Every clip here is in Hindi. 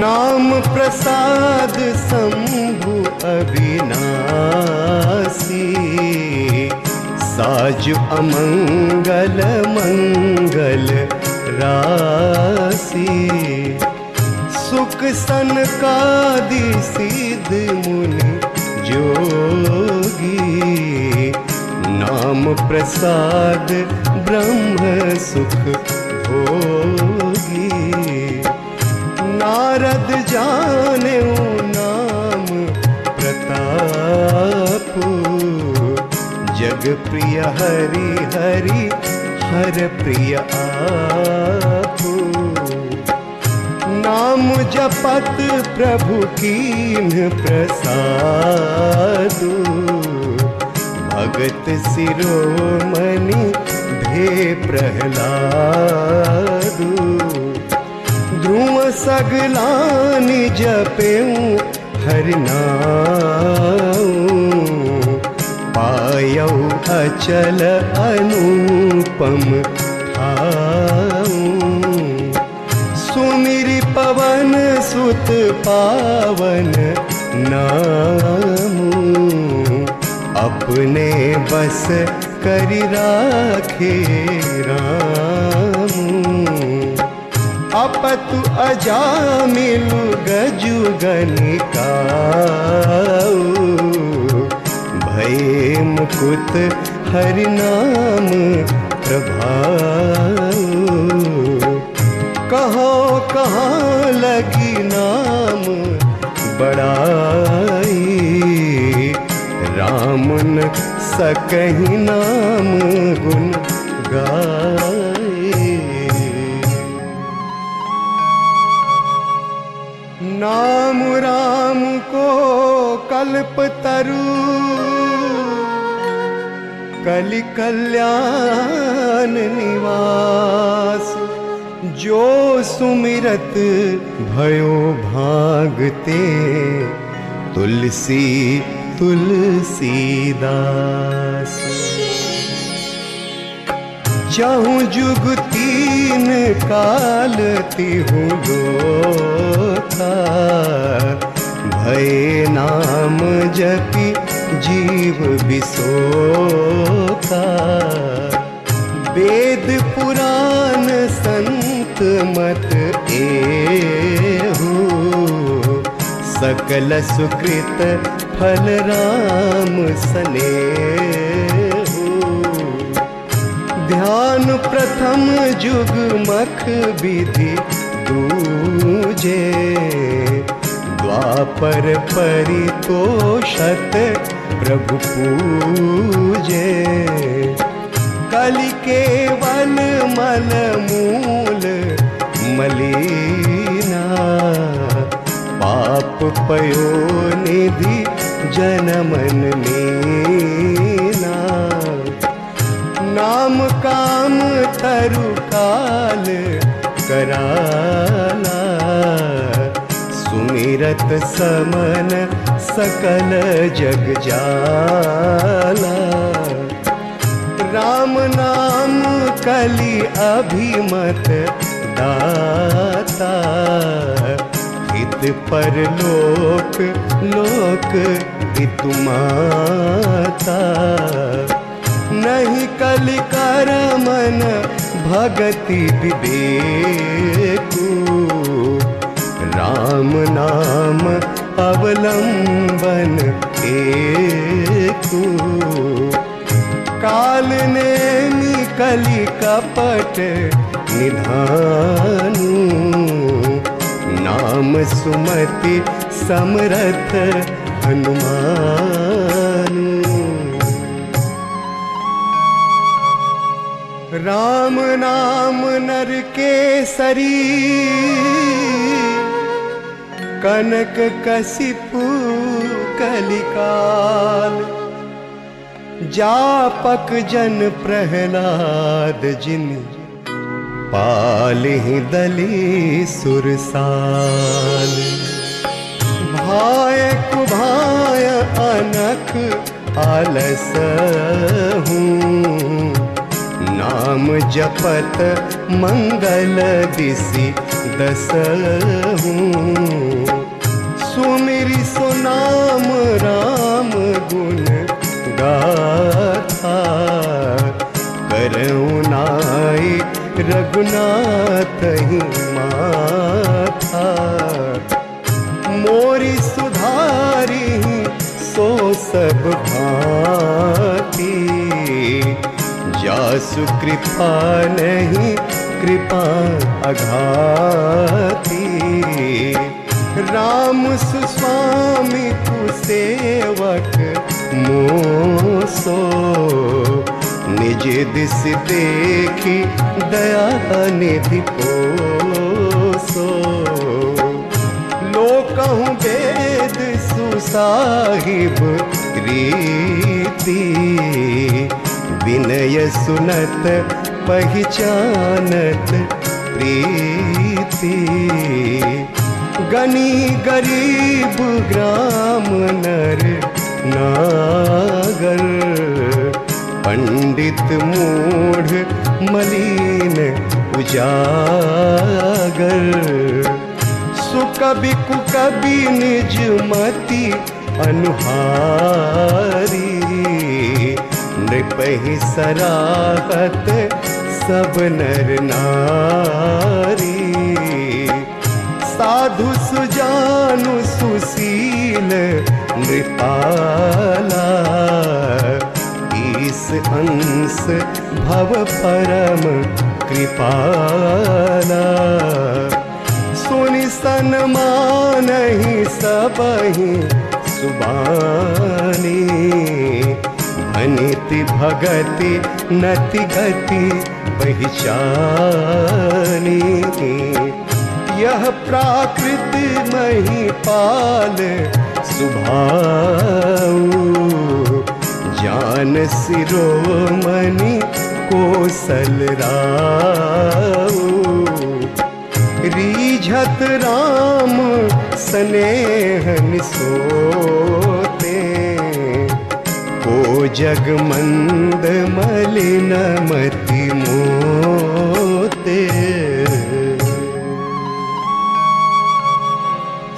नाम प्रसाद शंभु अविनाशी। साज अमंगल मंगल राशि। सुख सनकादि सिद्ध मुनि जोगी। नाम प्रसाद ब्रह्म सुख भोगी। नारद जाने नाम प्रताप। जग प्रिय हरि हरि, हर प्रिय आप। नाम जपत प्रभु कीन प्रसाद। भगत शिरोमणि भे प्रहलाद। ध्रुव सगलानि जपेऊ हरिनाऊ पायऊ अचल अनुपम सुमिरि पवन, सुत पावन नामू। अपने बस करि राखे रामू। अपतु अजामिलु गजु गनिकाऊ भये मुकुत हरिनाम प्रभाऊ। कहो कहाँ लगी नाम बड़ाई? राम न सकही नाम गुण गाए नाम राम को कल्प तरु। कलि कल्याण निवास, जो सुमिरत भयो भागते, तुलसी तुलसीदास चहु जुग तीन काल तिहु लोका भय नाम जपि जीव बिसोका वेद पुराण संत मत एहू। सकल सुकृत फल राम सनेहू। ध्यान प्रथम जुग मख विधि दूजे द्वापर परितोषत प्रभु पूजे। कलि केवल मल मूल मलिना। पाप पयो निधि जनमन मीना नाम काम तरु काल कराला सुमिरत समन सकल जग जाला राम नाम कलि अभिमत दाता। हित पर लोक लोक हितु माता। नहीं कलि कर मन भगति विवेकु। राम नाम अवलंबन एकु काल ने निकली कपट निधानु। नाम सुमति समरथ हनुमानु। राम नाम नर के सरी कनक कसिपु कलिकाल, जापक जन प्रहलाद जिन पालहि दली सुरसाल। भाय कुभाय अनख आलस हूँ। नाम जपत मंगल दिशि दसु सुमिरि सुनाम राम गुण गा करनाय रघुनाथमा था मोरि सुधारि सोसभा जासु कृपा नहीं, कृपा अघाती। राम सुस्वामी कुसेवक मोसो, निज दिस देखी दया निधि पोसो। लोकहूँ वेद सुसाहिब रीति। विनय सुनत पहचानत, प्रीति। गनी गरीब ग्राम नर, नागर। पंडित मूढ़, मलिन उजागर। सुकवि कुकवि निज मति अनुहारी। नृपहि सराहत, सब नर नारी। साधु सुजानु सुशील नृपाला ईस अंश भव परम कृपाला। सुनि सन्मान ही सबही सुबानी। भनिति भगति नति गति पहचानी यह प्राकृत मही पाल सुभाऊ। जान सिरोमणि कोसल राऊ। रीझत राम स्नेहन सोते को जग मंद मलिन मति मोते।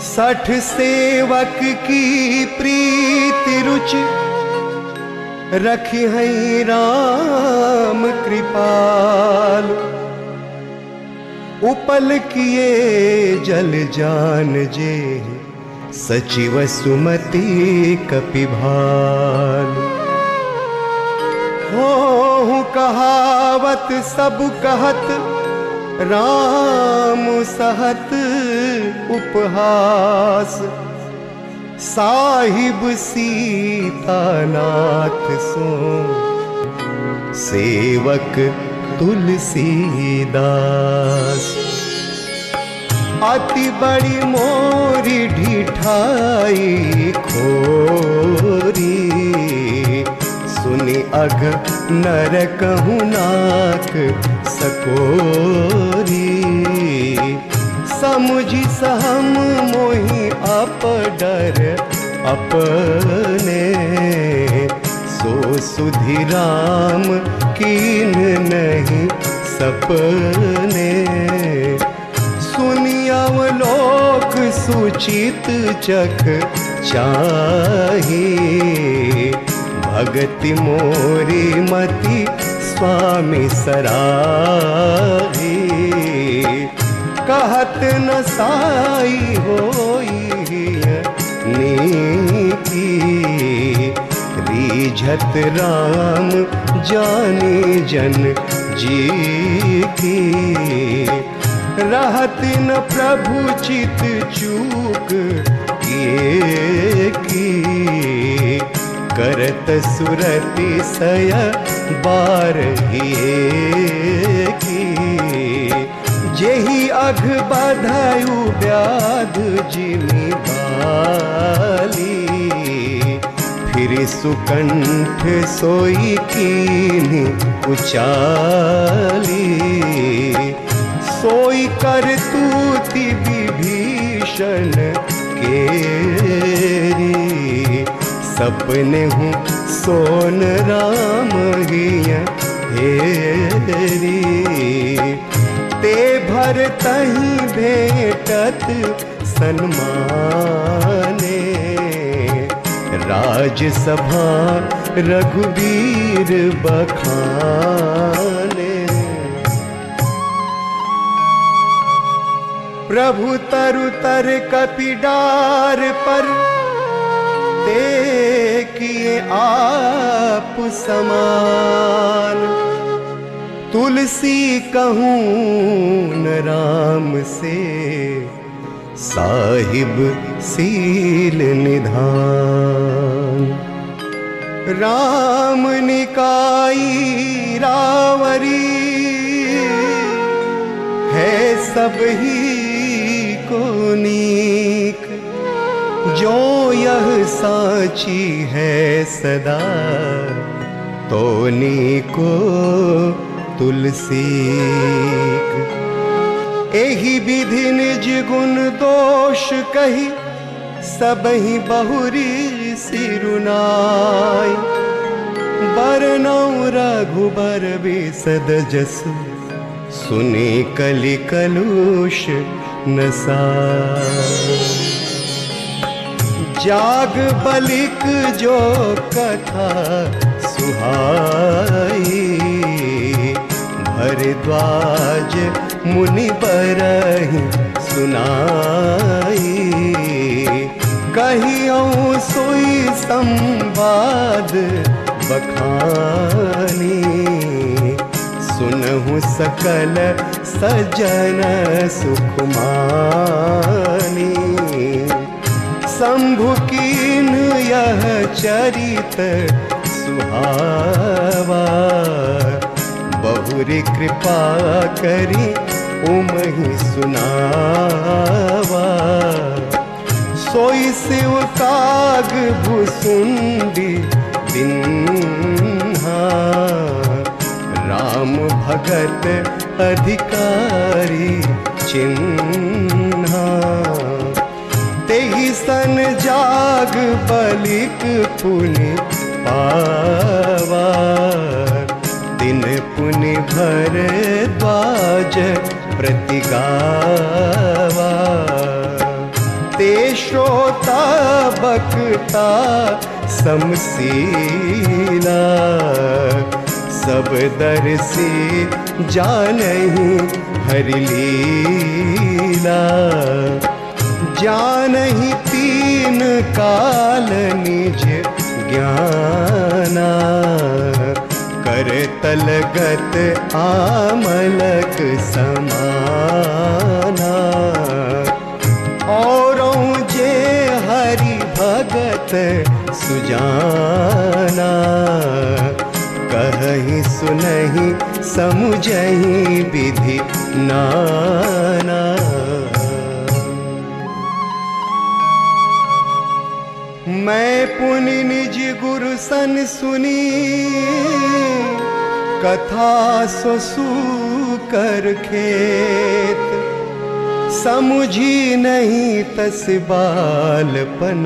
सठ सेवक की प्रीति रुचि रख है राम कृपाल। उपल किए जल जान जे सचिव सुमति कपिभाल हो कहावत सब कहत, राम सहत उपहास। साहिब सीतानाथ सो सेवक तुलसीदास। अति बड़ी मोरी ढिठाई खोरी। सुनि अघ नर कहूँ नाक सकोरी। समुझी सहम मोहि अप डर अपने। सो सुधि राम कीन नहीं सपने। सुनियाव लोक सुचित चख चाही। भगति मोरी मति स्वामी सराही। कहत न साई नीति। रीझत राम जानी जन जी की रहत न प्रभु चित चूक किए की करत सुरति सय बार हिए की अघ बधायु व्याध जिमी बाली। फिर सुकंठ सोई कीनी उचाली। सोई कर तूति विभीषण केरी। सपने हूँ सोन राम हेरी। ते भर तही भेटत सन्माने। राजसभा रघुवीर बखाने। प्रभु तरु तर कपिडार पर देखिए आप समान। तुलसी कहूँ राम से, साहिब सील निधान। राम निकाई रावरी, है सब ही को नीक, जो यह साची है सदा तो नीको तुलसी। एही विधि निज गुण दोष कही, सब ही बहुरी सिरुनाई बरनौ रघुबर बिसद जसु, सुनी कलि कलुष नसा जाग बलिक जो कथा सुहाई, भरद्वाज मुनि बरही सुनाई। कहियो सोई संवाद बखानी, सुनहु सकल सजन सुखमानी। शंभु कीन यह चरित सुहावा। बहुरी कृपा करी उमहि सुनावा। सोई शिव काग भुसुंडी दिन्हा राम भगत अधिकारी चिन्हा। तेहि सन जाग बलिक पुनि पावा दिन पुनि भर द्वाज प्रतिगावा ते श्रोता बकता समसीला सब दर्शी जानही हरि लीला। तीन काल निज ज्ञाना। कर तलगत आमलक समाना। और जे हरि भगत सुजाना। कहीं सुनहि, समुझही विधि नाना। मैं पुनि निज गुरु सन सुनी, कथा ससु कर खेत। समुझी नहीं तस बालपन,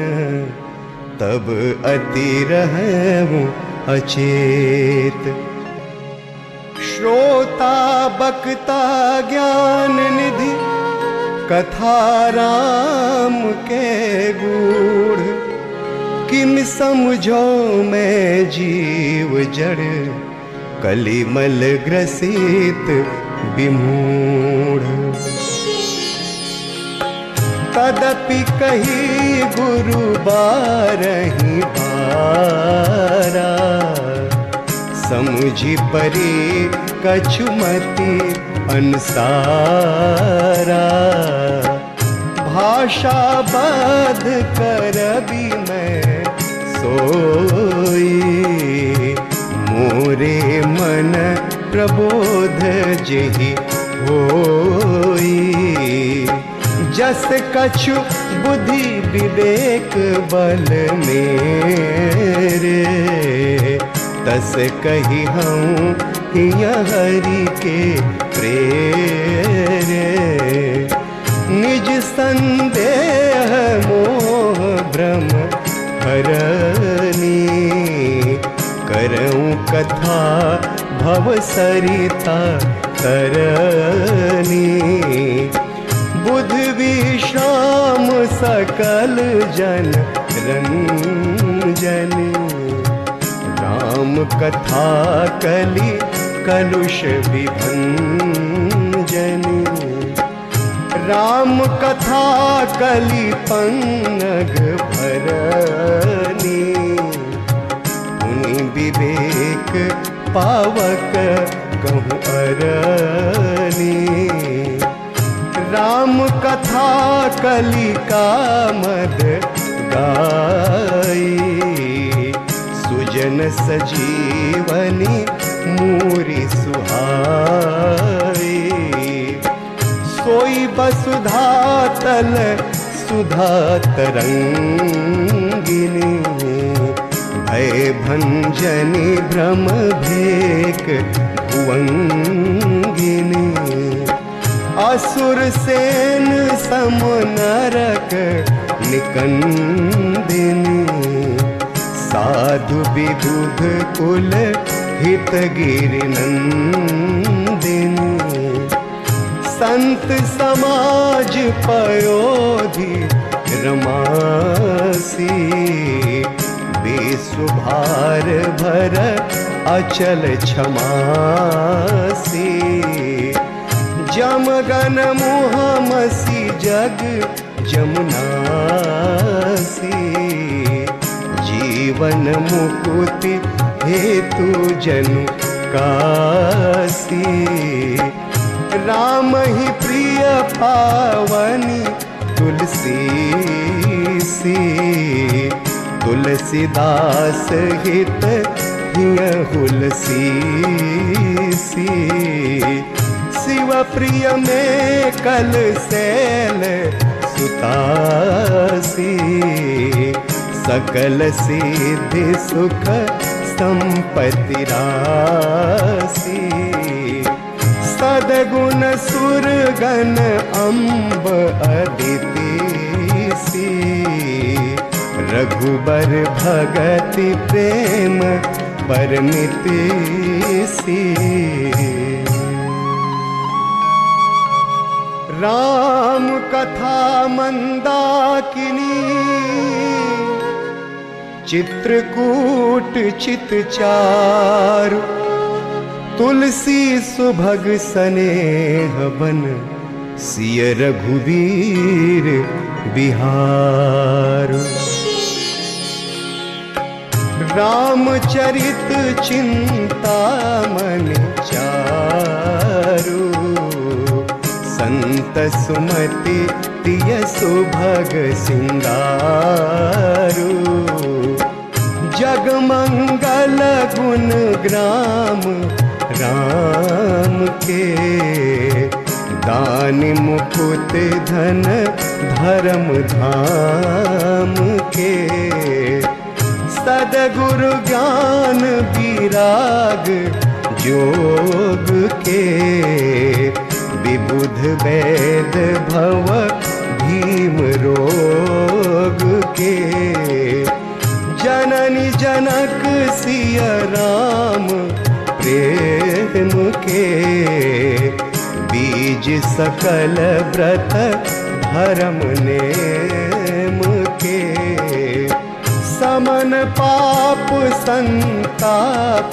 तब अति रहूँ अचेत। श्रोता बकता ज्ञान निधि कथा राम के गूढ़। किम समझो मैं जीव जड़ कलिमल ग्रसित विमूढ़ तदपि कही गुरु बारही बारा। समुझी परी कछुमति अनुसारा। भाषा बध कर भी मैं सोई। मोरे मन प्रबोध जही होई। जस कछु बुद्धि विवेक बल मेरे। तस कही हूँ हरि के प्रेरे। निज संदेह मोह भ्रम हरनी करऊं कथा भव सरिता तरनी बुध सकल जन, रंजन। राम कथा कलि, कलुष विभंजन राम कथा कली पंग भरनी। उनि विवेक पावक कहूँ अरनी। राम कथा कली का मद गाई। सुजन सजीवनी मूरी सुहाई। सोई बसुधा तल सुधा तरंगिनी भय भंजनी भ्रम भेक भुवंगिनी। असुर सेन सम नरक निकंदिनी। साधु विबुध कुल हित गिरिनंदिनी संत समाज पयोधि रमासी। विश्व भर अचल क्षमासी। जमगन मुहमसी जग जमुनासी जीवन मुकुति हेतु जनु कासी। राम ही प्रिय पावनी तुलसी सी तुलसीदास हित हिय हुलसी सी शिव प्रिय में कल सैल सुतासी सकल सिद्धि सुख संपत्ति रासी सदगुण सुरगन अम्ब अदिति रघुबर भगति प्रेम परमिति सी। राम कथा मंदाकिनी, चित्रकूट चित चारु तुलसी सुभग सनेह बन, सिय रघुवीर बिहार। रामचरित चिंता मन चारु। सुमति तिय सुभग सिंगारू। जगमंगल गुण ग्राम, राम के दान मुकुट धन धर्म धाम के। सदगुरु ज्ञान विराग योग के। विबुध वेद भव भीम रोग के। जननी जनक सिय राम प्रेम के। बीज सकल व्रत धर्म नेम के। समन पाप संताप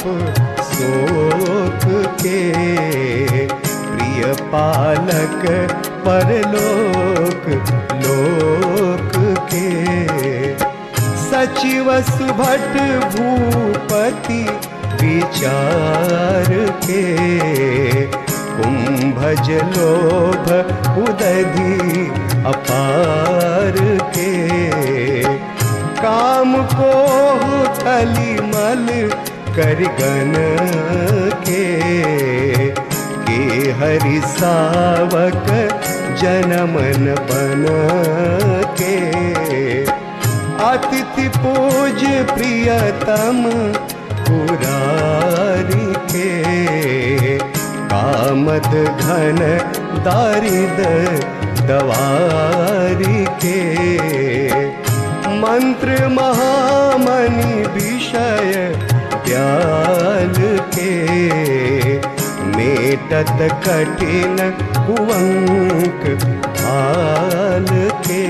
शोक के। पालक, परलोक, लोक के। सचिव सुभट भूपति विचार के। कुंभज लोभ उदधि अपार के। काम को कली मल करगन के। हरि सावक जनमन बन के। अतिथि पूज प्रियतम पुरारी के। कामद घन दारिद दवारी के। मंत्र महामणि विषय प्याल के। मेटत कठिन कुवंक भाल के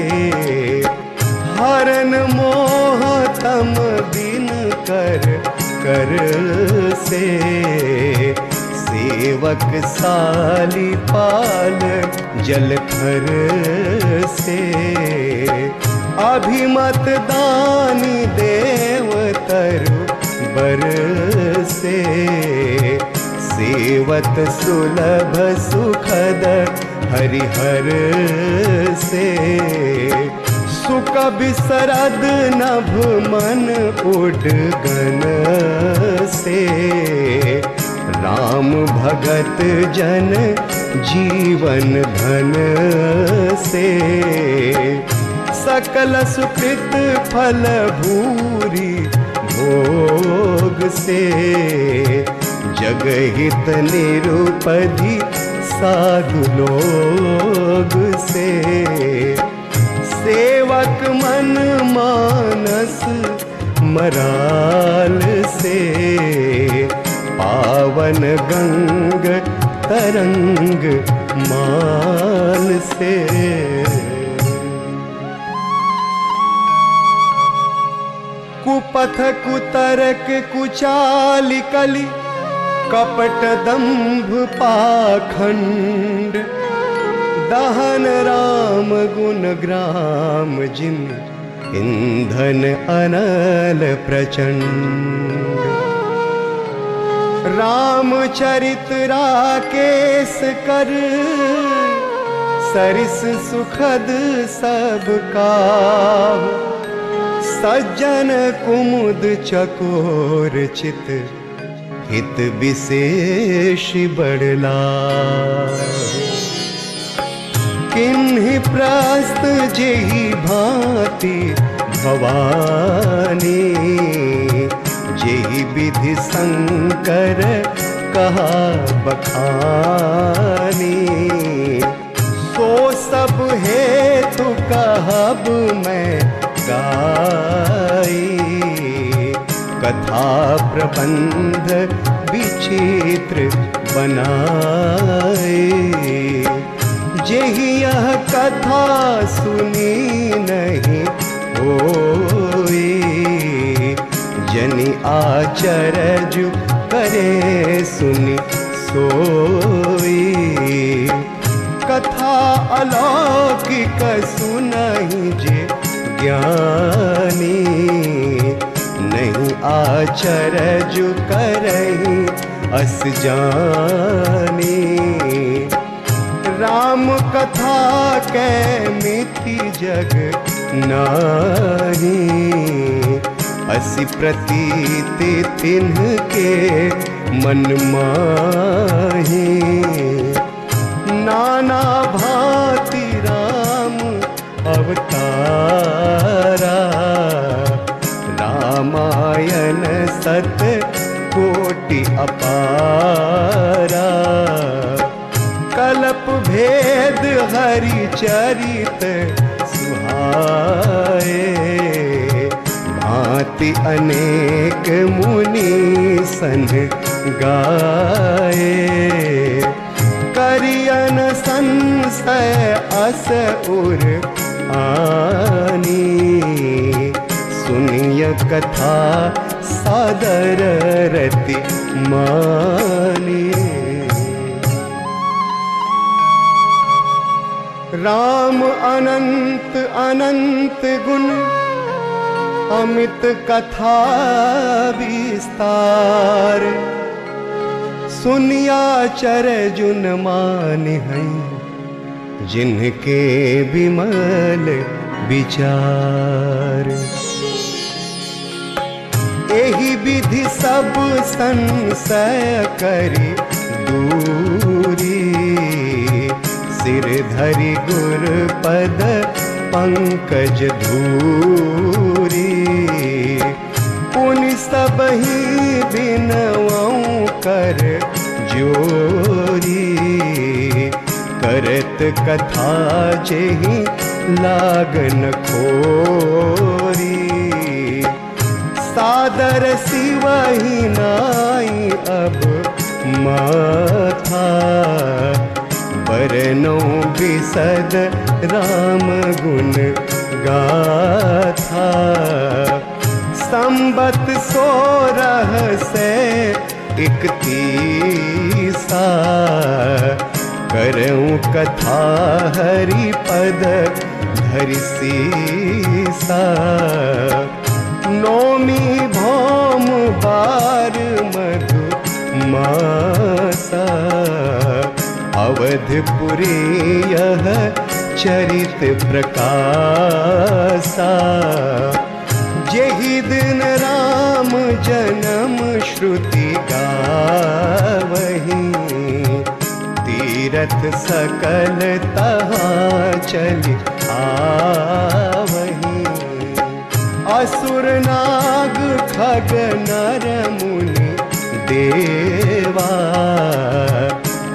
हरन मोह तम दिन कर कर से। सेवक साली पाल जल जलखर से। अभिमत दानी देवतर बर से। सेवत सुलभ सुखद हरिहर से। सुख बिसरद नभ मन उडगन से। राम भगत जन जीवन धन से। सकल सुकृत फल भूरी भोग से। जगहित निरुपधि साधु लोग से। सेवक मन मानस मराल से। पावन गंग तरंग माल से। कुपथ कुतरक कुचाल कली कपट दंभ पाखंड, दहन राम गुण ग्राम, जिन ईंधन अनल प्रचंड। रामचरित राकेश कर, सरिस सुखद सब का सज्जन कुमुद चकोर चित हित विशेष बड़ला किन्हि प्रस्त जेहि भांति भवानी, जेहि विधि शंकर कहा बखानी। सो सब हेतु कहब मैं गाई। कथा प्रबंध विचित्र बनाए। जेहि यह कथा सुनी नहीं होई। जनि आचरज करे सुनि सोई। कथा अलौकिक सुनहि जे ज्ञानी। आचरज करही अस जानी। राम कथा के मिति जग नाही। असी प्रतीति तिन्ह के मन माही। नाना भांति राम अवतारा अपारा। कलप भेद हरि चरित सुहाए। भांति अनेक मुनि सन गाए। करियन संशय अस उर आनी। सुनिय कथा सादर रति मानी। राम अनंत अनंत गुण, अमित कथा विस्तार। सुनिया चर जुन मान हैं, जिनके विमल विचार। एही विधि सब संशय करी दूरी। सिर धरि गुर पद पंकज धूरी। पुनि सब ही बिनवाऊं कर जोरी। करत कथा जेहि लागन खोरी। सादर सिवही नाई अब माथा। बरनो बिसद राम गुण गाथा। संबत से इकतीस सा करऊं कथा हरि पद धरि सा नौमी भौम बार मधु मासा। अवधपुरी यह चरित प्रकाशा। जेहि दिन राम जन्म श्रुति गावही। तीरथ सकल तहाँ चली आवही। असुर नाग खग नर मुनि देवा।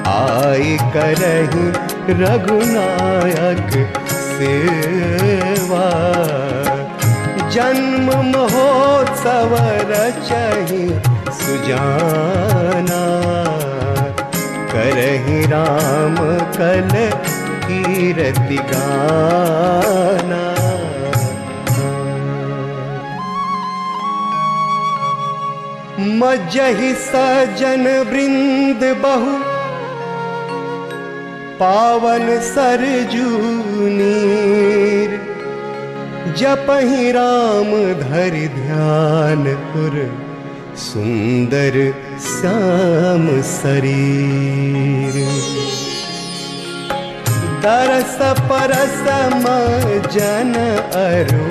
आई करही रघुनायक सेवा। जन्म महोत्सव रचहि सुजाना। करहि राम कल कीरति गाना। मजहि सजन वृंद बहु। पावन सरजूनीर जपहि राम धरि ध्यान पुर सुंदर श्याम शरीर। तरस परस मजन अरु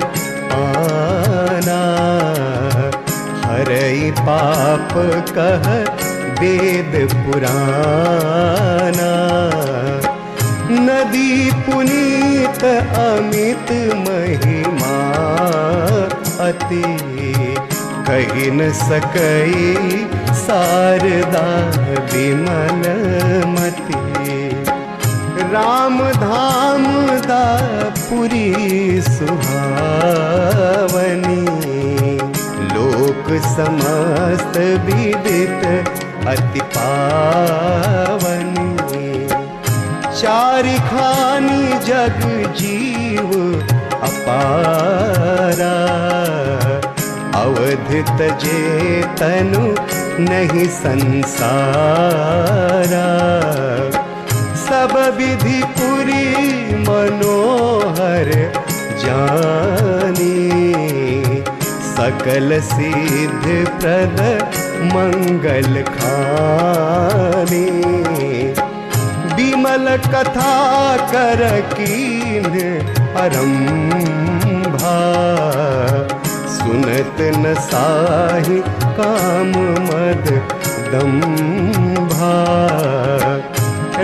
आना। हरई पाप कह वेद पुराना। नदी पुनीत अमित महिमा अति कही न सकई शारदा विमल मती। राम धाम दा पुरी सुहावनी। लोक समस्त विदित अति पावनी। चारि खानी जग जीव अपारा। अवधित जे तनु नहीं संसारा। सब विधि पुरी मनोहर जानी। सकल सिद्ध प्रद मंगल खानी। विमल कथा कर कीन परम्भा सुनत न साहि काम मद दम्भा।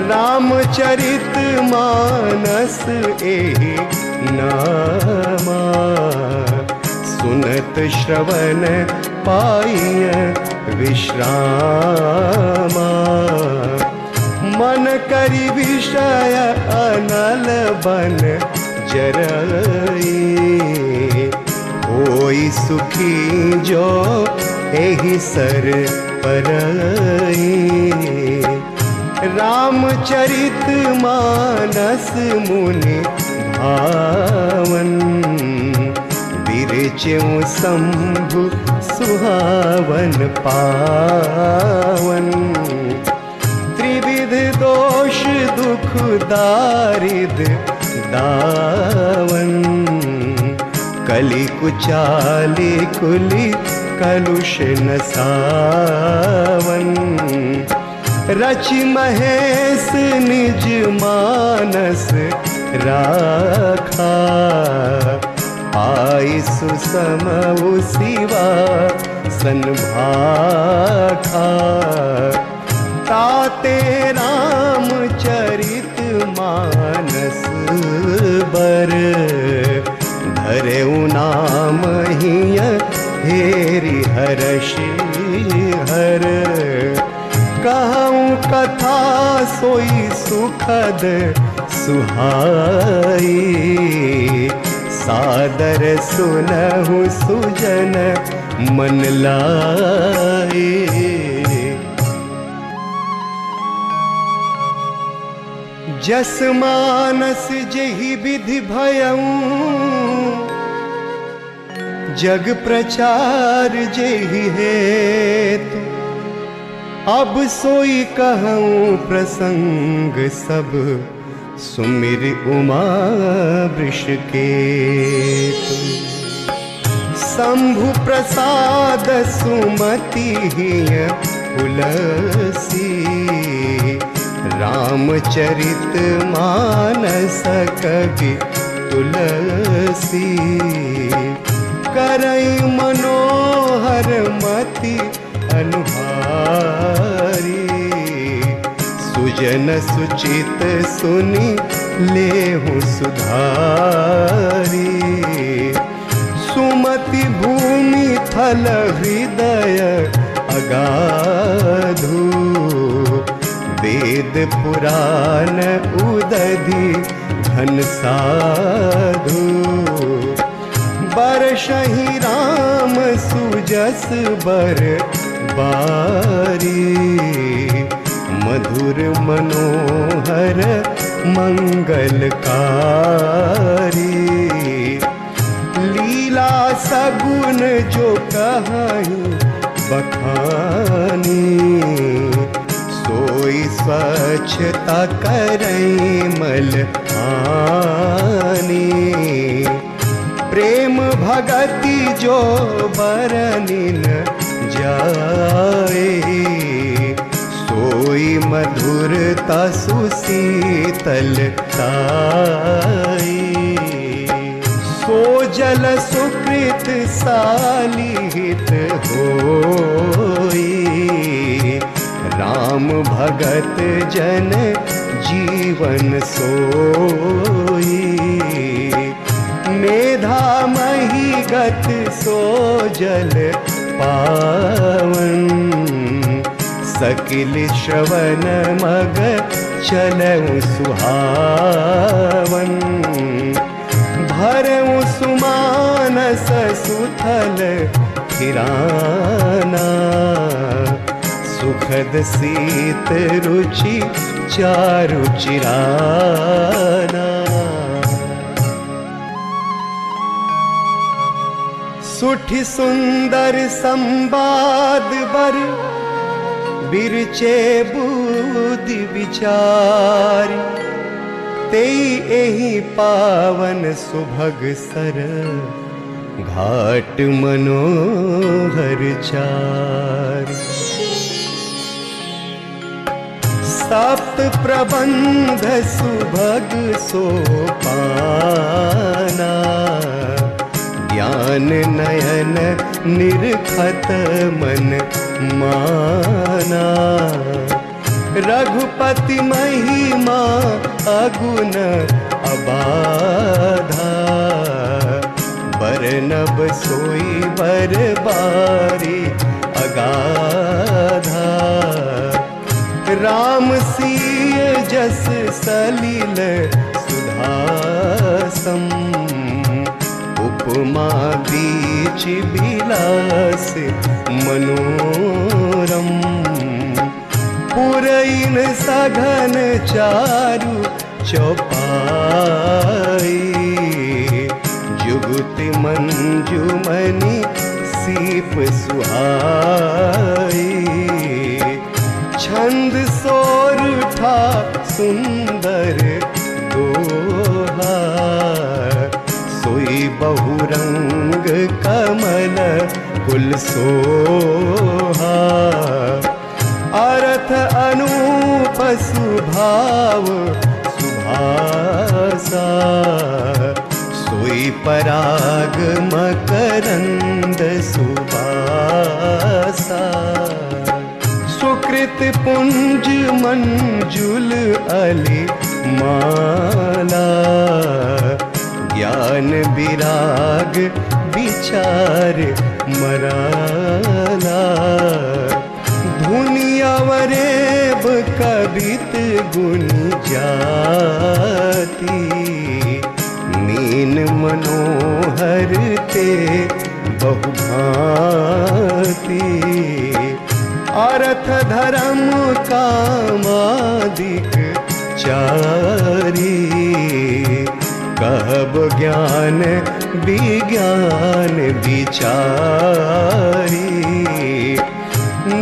रामचरित मानस एहि नामा। सुनत श्रवण पाइय विश्रामा। मन करि विषय अनल बन जरई। होई सुखी जो एहि सर परई। रामचरित मानस मुनि भावन। बिरचेऊ शंभु सुहावन पावन। त्रिविध दोष, दुख, दारिद, दावन। कलि कुचाली, कुली कलुष नसावन। रचि महेश, निज मानस राखा। आई सुसमऊ शिवा सनभाखा ताते राम चरित मानस बर धरे नाम हिय हेरि हरषि हर। कहूँ कथा सोई सुखद सुहाई सादर सुनहु सुजन मन लाए। जस मानस जही विधि भयऊ। जग प्रचार जेहि हेतु। अब सोई कहूँ प्रसंग सब सुमिर उमा वृष के शंभु प्रसाद सुमति तुलसी। रामचरित मानस कवि तुलसी। करई मनोहर मति अनुहारी। सुजन सुचित सुनि लेहु सुधारी। सुमति भूमि थल हृदय अगाधु। वेद पुराण उदधि घन साधु। बरसहि राम सुजस बर बारी मधुर मनोहर मंगलकारी। लीला सगुन जो कहीं बखानी, सोई स्वच्छता करई मल आनी प्रेम भगति जो बरनिन जाए। सोई मधुरता सुशीतल ताई। सो जल सुकृत सालिहित होई। राम भगत जन जीवन सोई। मेधा मही गत सो जल पावन। सकिल श्रवण मग चलऊ सुहावन। भरऊ सुमानस सुथल किराना। सुखद शीत रुचि चारु चिराना। सुठि सुंदर संवाद बर बिरचे बुद्धि विचारी एही पावन सुभग सर, घाट मनोहर चार। सप्त प्रबंध सुभग सोपाना, ज्ञान नयन निरखत मन माना। रघुपति महिमा अगुण अबाधा। बरनब सोई बरबारी अगाधा। राम सीय जस सलिल सुधासम। उपमा बीच बिलास मनोरम। पुरैन सघन चारु चौपाई। जुगुति मंजुमनि सीप सुहाई। छंद सोरठा सुंदर बहुरंग कमल कुल सोहा अर्थ अनूप सुभाव सुभासा। सोई पराग मकरंद सुबासा सुकृत पुंज मंजुल अली माला। ज्ञान विराग, विचार मराला धुनिया वरेब कवित गुण जाती, मीन मनोहर ते बहुभाती। अर्थ धर्म कामादिक चारी। कहब ज्ञान विज्ञान विचारी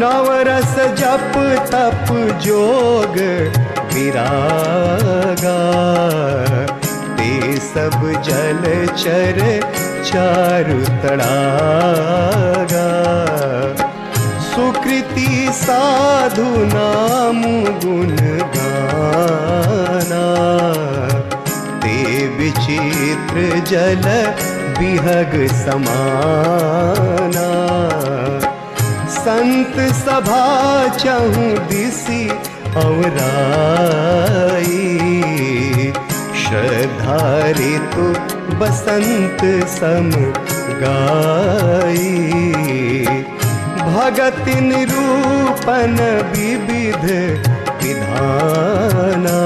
नवरस जप तप जोग विरागा। ते सब जल चर चारु तड़ागा सुकृति साधु नाम गुण गाना। विचित्र जल बिहग समाना। संत सभा चहु दिसी अवराई श्रद्धा ऋतु बसंत सम गाई। भगत निरूपण विविध विधाना।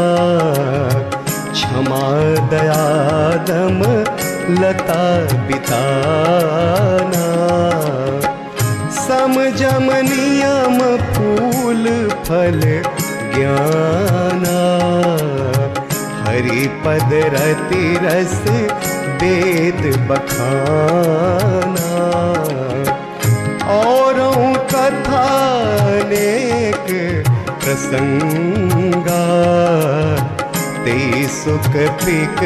क्षमा दयादम लता बिताना। समजम नियम फूल फल ज्ञाना। हरि पद रति रस वेद बखाना। और कथा नेक प्रसंगा। ते सुख पिक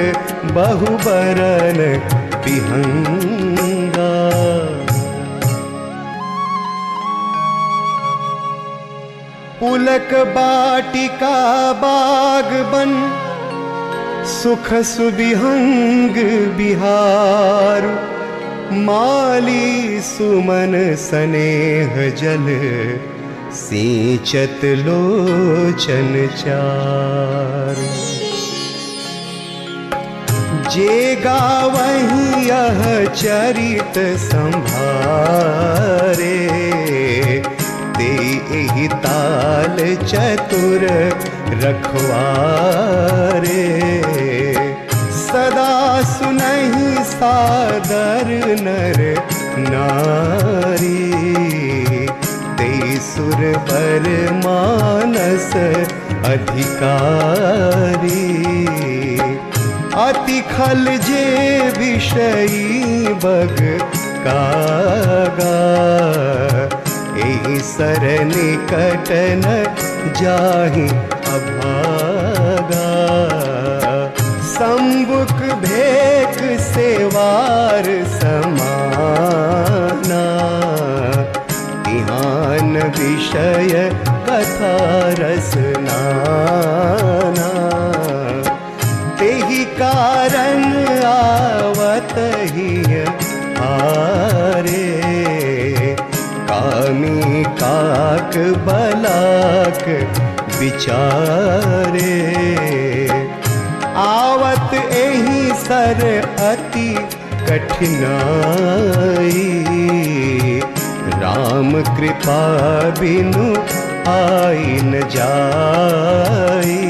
बहुबरन विहंगा पुलक बाटिका बाग बन, सुख सुविहंग बिहार। माली सुमन सनेह जल, सिंचत लोचन चार। जे गावही यह चरित संभारे। ते ताल चतुर रखवारे। सदा सुनहि सादर नर नारी। ते सुर पर मानस अधिकारी। अति खल जे विषयी बग कागा। एहि सर निकटन जाहि अभागा। संबुक भेक सेवार समाना। ध्यान विषय कथा रसनाना तेहि आवत ही हारे। कामी काक बलाक विचारे। आवत एही सर अति कठिनाई। राम कृपा बिनु आई न जाई।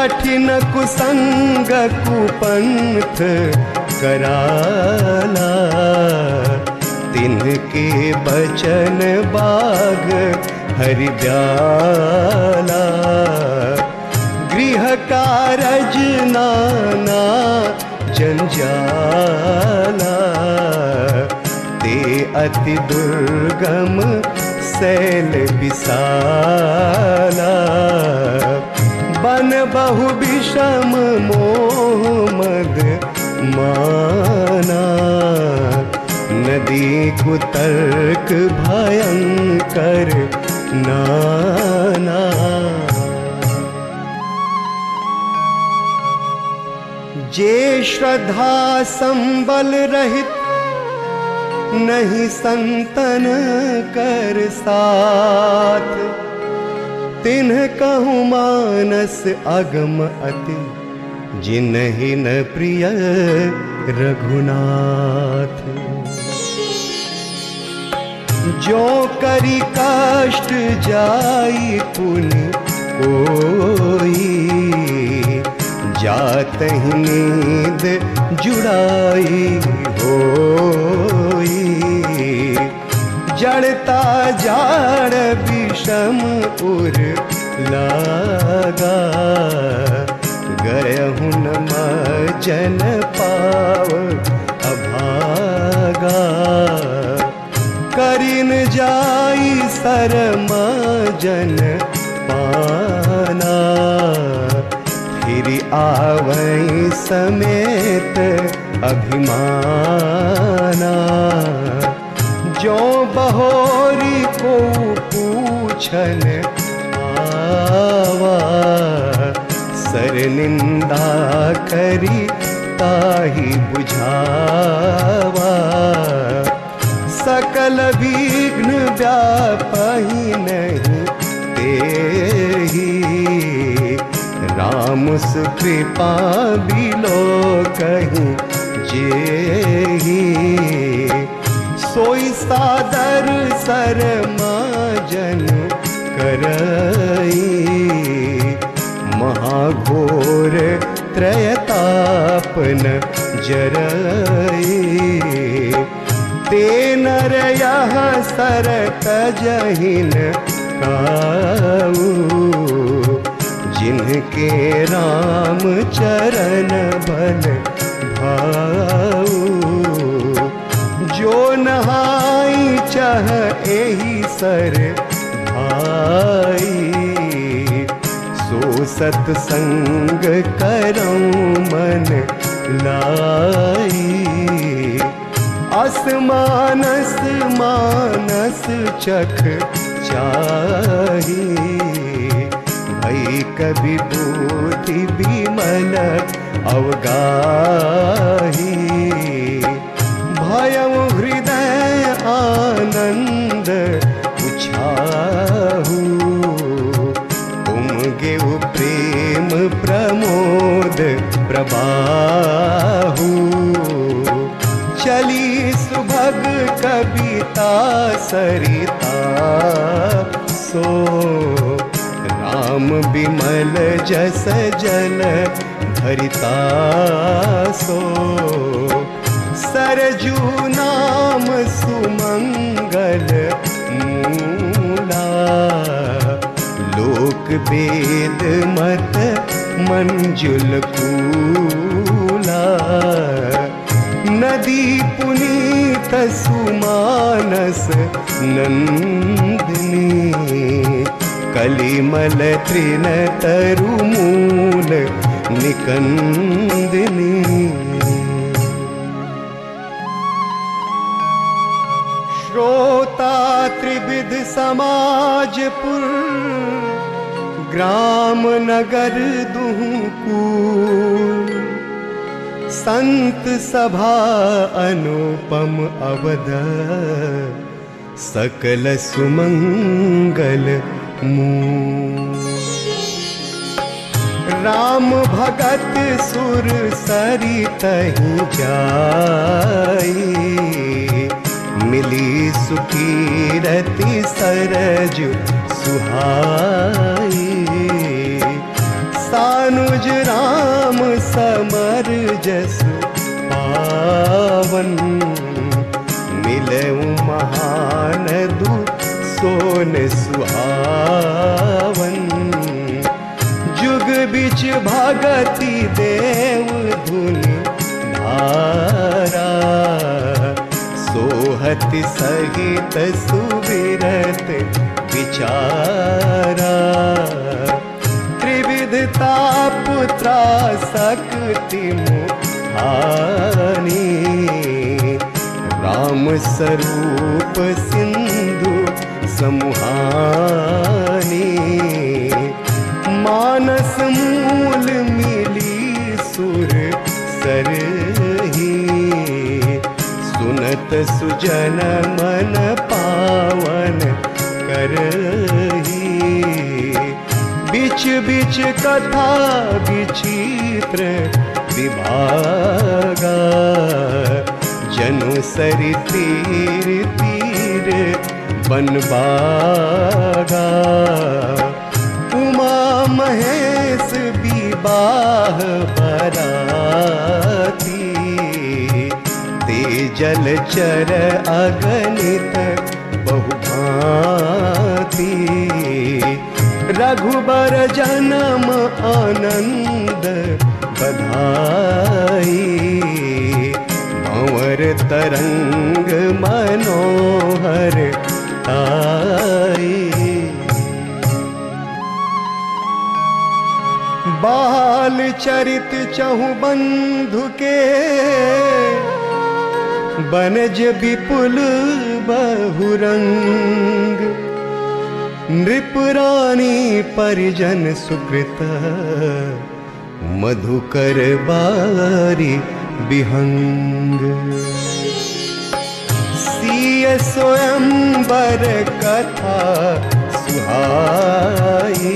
कठिन कुसंग कुपंथ कराला। तिनके बचन बाग हरिब्याला गृह कारज नाना जंजाला ते अति दुर्गम शैल विशाला। बहु विषम मोह मद माना। नदी कुतर्क भयंकर नाना। जे श्रद्धा संबल रहित, नहीं संतन कर साथ। तिन्ह कहूँ मानस अगम अति, जिन्हि न प्रिय रघुनाथ। जो करी कष्ट जाई पुनि कोई, जात नींद जुड़ाई होई। जड़ता जाड़ विषम उर लागा। गय न जन पाव अभागा। करिन जाई जन पाना। फिर आवई समेत अभिमाना। जो बहोरी को पूछन आवा, सर निंदा करी ताही बुझावा। सकल विघ्न व्यापही नहीं तेही राम सुकृपा बिलो कहीं जेही। सोई सादर शर्मा जन करई महाघोर त्रयतापन जरई। ते नर यह सरत जहिन काऊ। जिनके राम चरण बल भाऊ। जो नहाई चह एही सर भाई सो सत्संग करऊं मन लाई। असमानस मानस चख चाही। भई कभी बुद्धि विमल अवगाही। भयं हृदय आनंद प्रबाहू चली सुभग कविता सरिता। सो राम बिमल जस जल भरिता सो सरजू नाम सुमंगल मूला। लोक वेद मत मंजुल कूला। नदी पुनीत सुमानस नंदिनी कलिमल तृण तरुमूल निकंदिनी। श्रोता त्रिविध समाजपुर ग्राम नगर दुहकू संत सभा अनुपम अवध। सकल सुमंगल मूल राम भगत सुर सरित जाई। मिली सुखी रति सरज सुहाई। सानुज राम समर जसु पावन मिलऊ महान दु सोन सुहावन। जुग बिच भगति देव धुनि धारा, सोहत सहित सुविरत विचारा। त्रिविधता पुत्रा शक्ति मुहानी राम स्वरूप सिंधु समुहानी। मानस मूल मिली सुर सरही। सुनत सुजन मन पावन करही। बिच बिच कथा विचित्र विभागा जनु सर तीर तीर बनबागा उमा महेश विवाह बराती। ते जल चर अगणित बहुभांति रघुबर जन्म आनंद बधाई। भंवर तरंग मनोहर आई बाल चरित चहु बंधु के बनज विपुल बहुरंग। नृपराणी परिजन सुकृत मधुकर बारी विहंग सिय स्वयंवर कथा सुहाई,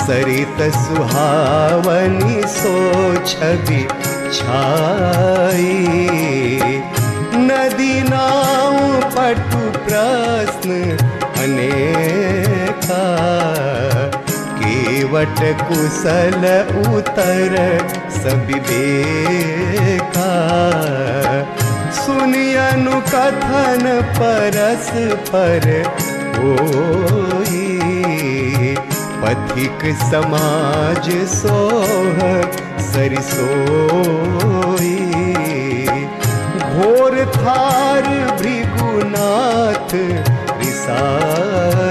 सरित सुहावनी सो छवि छाई नदी नाम पटु प्रश्न अनेका। केवट कुशल उतर सविवेका सुनि कथन परस पर होई पथिक समाज सोह सरिसोई घोर थार भृगुनाथ रिसानी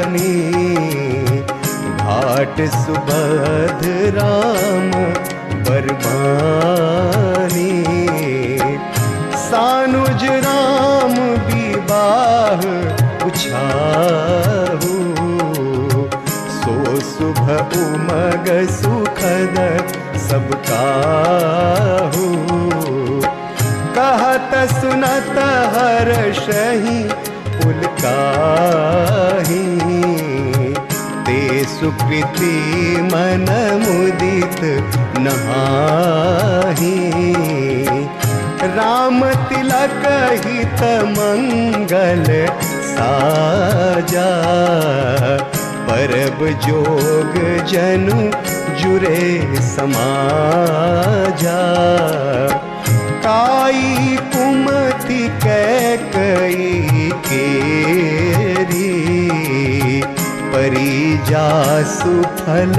घाट सुबध राम बरबानी सानुज राम विवाह उछाहू। सो शुभ उमग सुखद सबका कहत सुनत हर पुलकाही ते सुकृति मन मुदित नहाही। राम तिलक हित मंगल साजा। परब जोग जनु जुरे समाजा। काई कुमति कै कई सुफल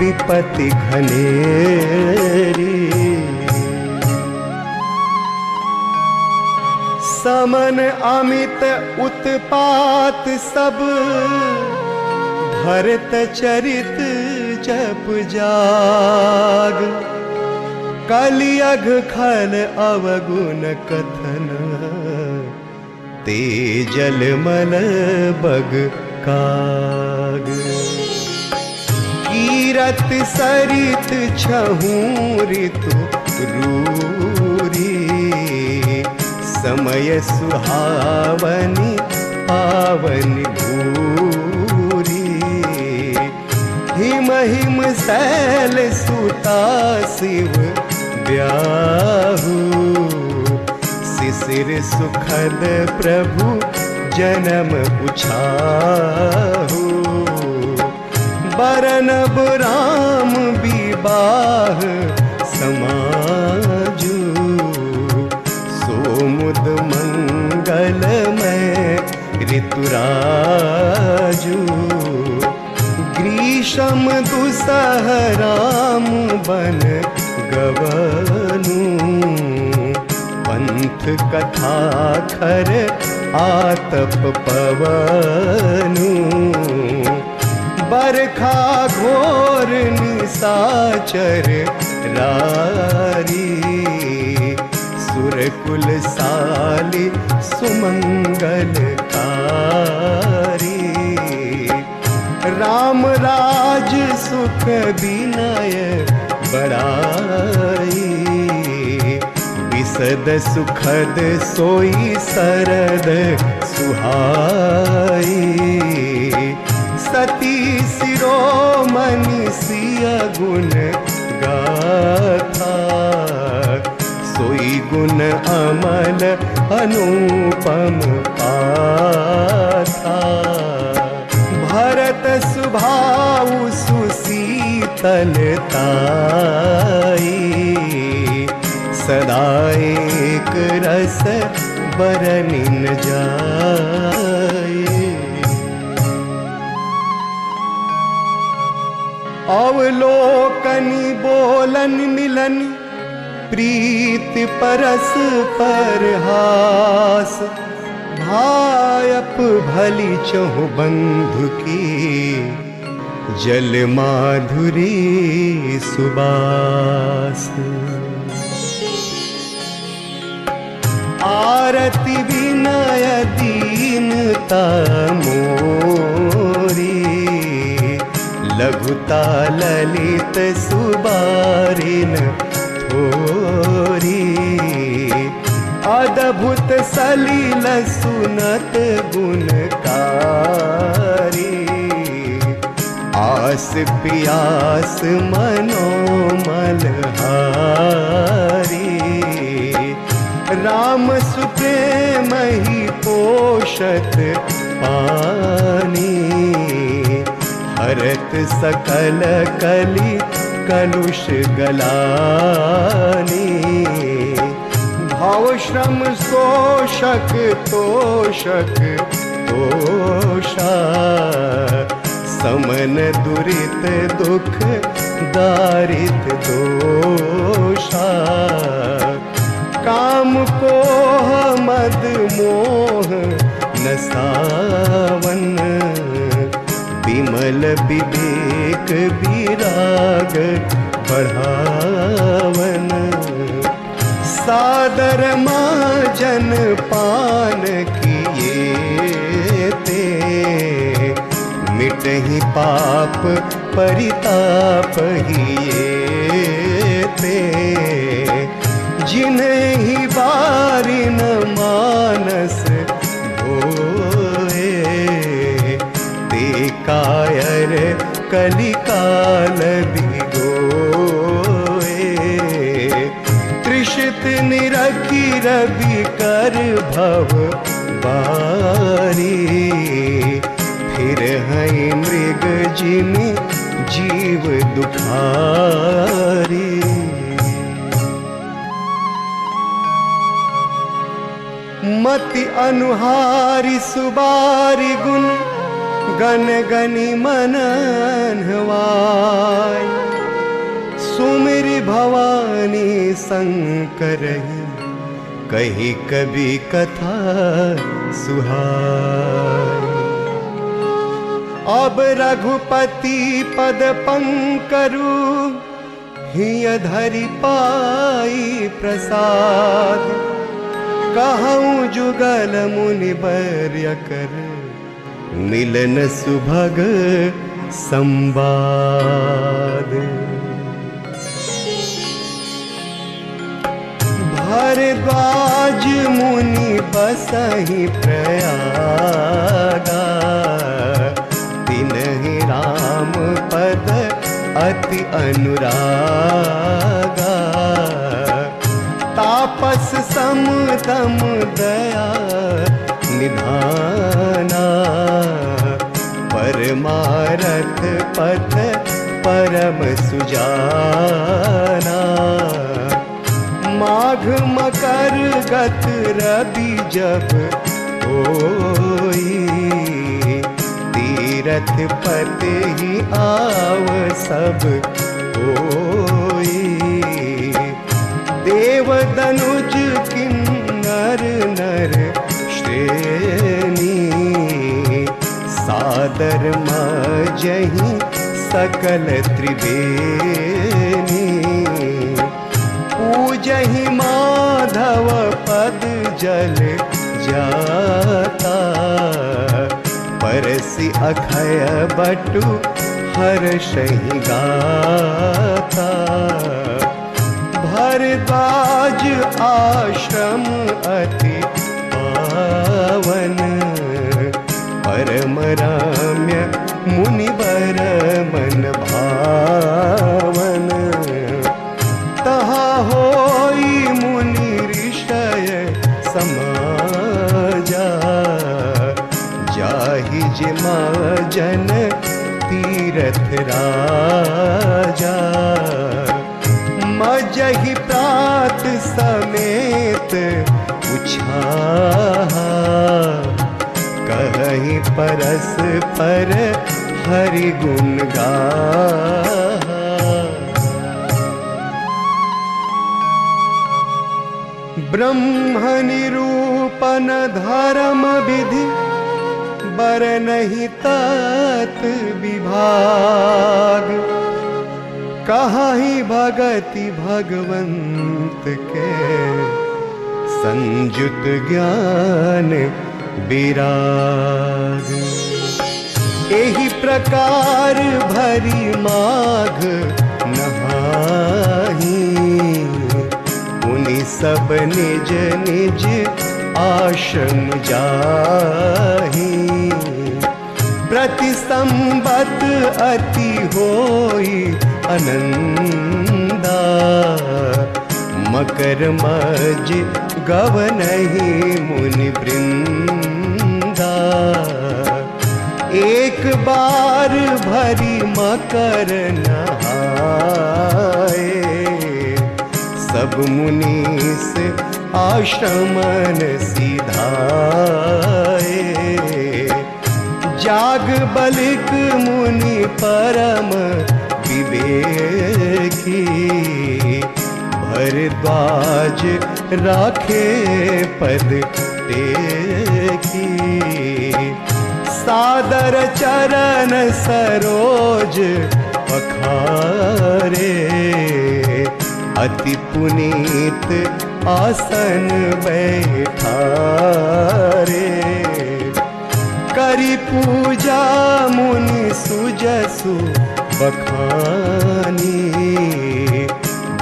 विपति घनेरी। समन अमित उत्पात सब, भरत चरित जप जाग। कलियघ खल अवगुण कथन, ते जल बग काग। कीरत सरित छहूँ ऋतु रूरी। समय सुहावनी, पावनी भूरी। हिम हिम शैल सुता शिव ब्याहू। शिशिर सुखद प्रभु, जन्म पुछाहू बरनब राम विवाह समाजू। सोमुद मंगलमय ऋतुराजू। ग्रीषम दुसह राम बन गवनु। पंथ कथा खर आतप पवनु। बरखा घोर निसाचर रारी। सुरकुल साली सुमंगल कारी राम राज सुख विनय बड़ाई। विसद सुखद सोई सरद सुहाई। सती शिरोमणि सिय गुण गाथा। सोई गुण अमल अनुपम पाथा भरत सुभाऊ सुशीतलताई सदा एक रस बरनिन जाए अवलोकनी बोलन मिलन, प्रीत परस पर हास। भायप भली चहु बंधु की, जल माधुरी सुबास। आरती विनय दीनता मोरी लघुता ललित सुबारिन थोरी। अद्भुत सलील सुनत गुणकारी। आस पियास मनोमल हारी। राम सुप्रेम ही पोषत पानी हरत सकल कली कलुष गलानी। भाव श्रम शोषक, तोषक, तोषा। समन दुरित दुख, दारित दोषा। काम को मद मोह नसावन विमल विवेक विराग बढ़ावन। सादर माजन पान किए ते। मिटहि पाप, परिताप हिए ते। जिन्हें ही बारिन मानस कलिकाल भिगोए त्रिषित निरखी रवि कर भव बारी। फिर है मृग जिमि जीव दुखारी। मति अनुहारी सुबारी गुण गन गनि मनन हवाई। सुमिरि भवानी शंकर कही कभी कथा सुहाई। अब रघुपति पद पंकरु हिय धरि पाई प्रसाद। कहूँ जुगल मुनि बर्य कर मिलन सुभग संवाद। भरद्वाज मुनि बसहि प्रयागा। तिनहि राम पद अति अनुरागा। तापस समदम दया निधाना। परमारथ पथ परम सुजाना। माघ मकर गत रवि जब होई, तीरथ पत ही आव सब होई। देव दनुज किन्नर नर श्रेणी सादर मजही सकल त्रिवेणी। पूजहि माधव पद जल जाता। परसि अखय बटु हर सही गाता। भरद्वाज आश्रम अति पावन परम रम्य मुनिवर मन भावन। तहा होई मुनि ऋषय समाजा, जाहि जिमा जन तीरथ राजा। मजहि प्रात समेत कहीं परस पर हरि गुण गा। ब्रह्म निरूपण धर्म विधि, बर नहीं तत् विभाग। कहाँ ही भगति भगवंत के, संयुत ज्ञान विराग यही प्रकार भरी माघ नहाही। उन्हीं सब निज निज आश्रम जाही। प्रति संबत अति होई अनंदा। मकर मज गवनहि मुनि वृंदा। एक बार भरी मकर नहाए। सब मुनीस आश्रमन सिधाए। जाग बलिक मुनि परम विवेकी। भरद्वाज राखे पद टेकी। सादर चरण सरोज पखारे। अति पुनीत आसन बैठारे। करी पूजा मुनि सुजसु बखानी।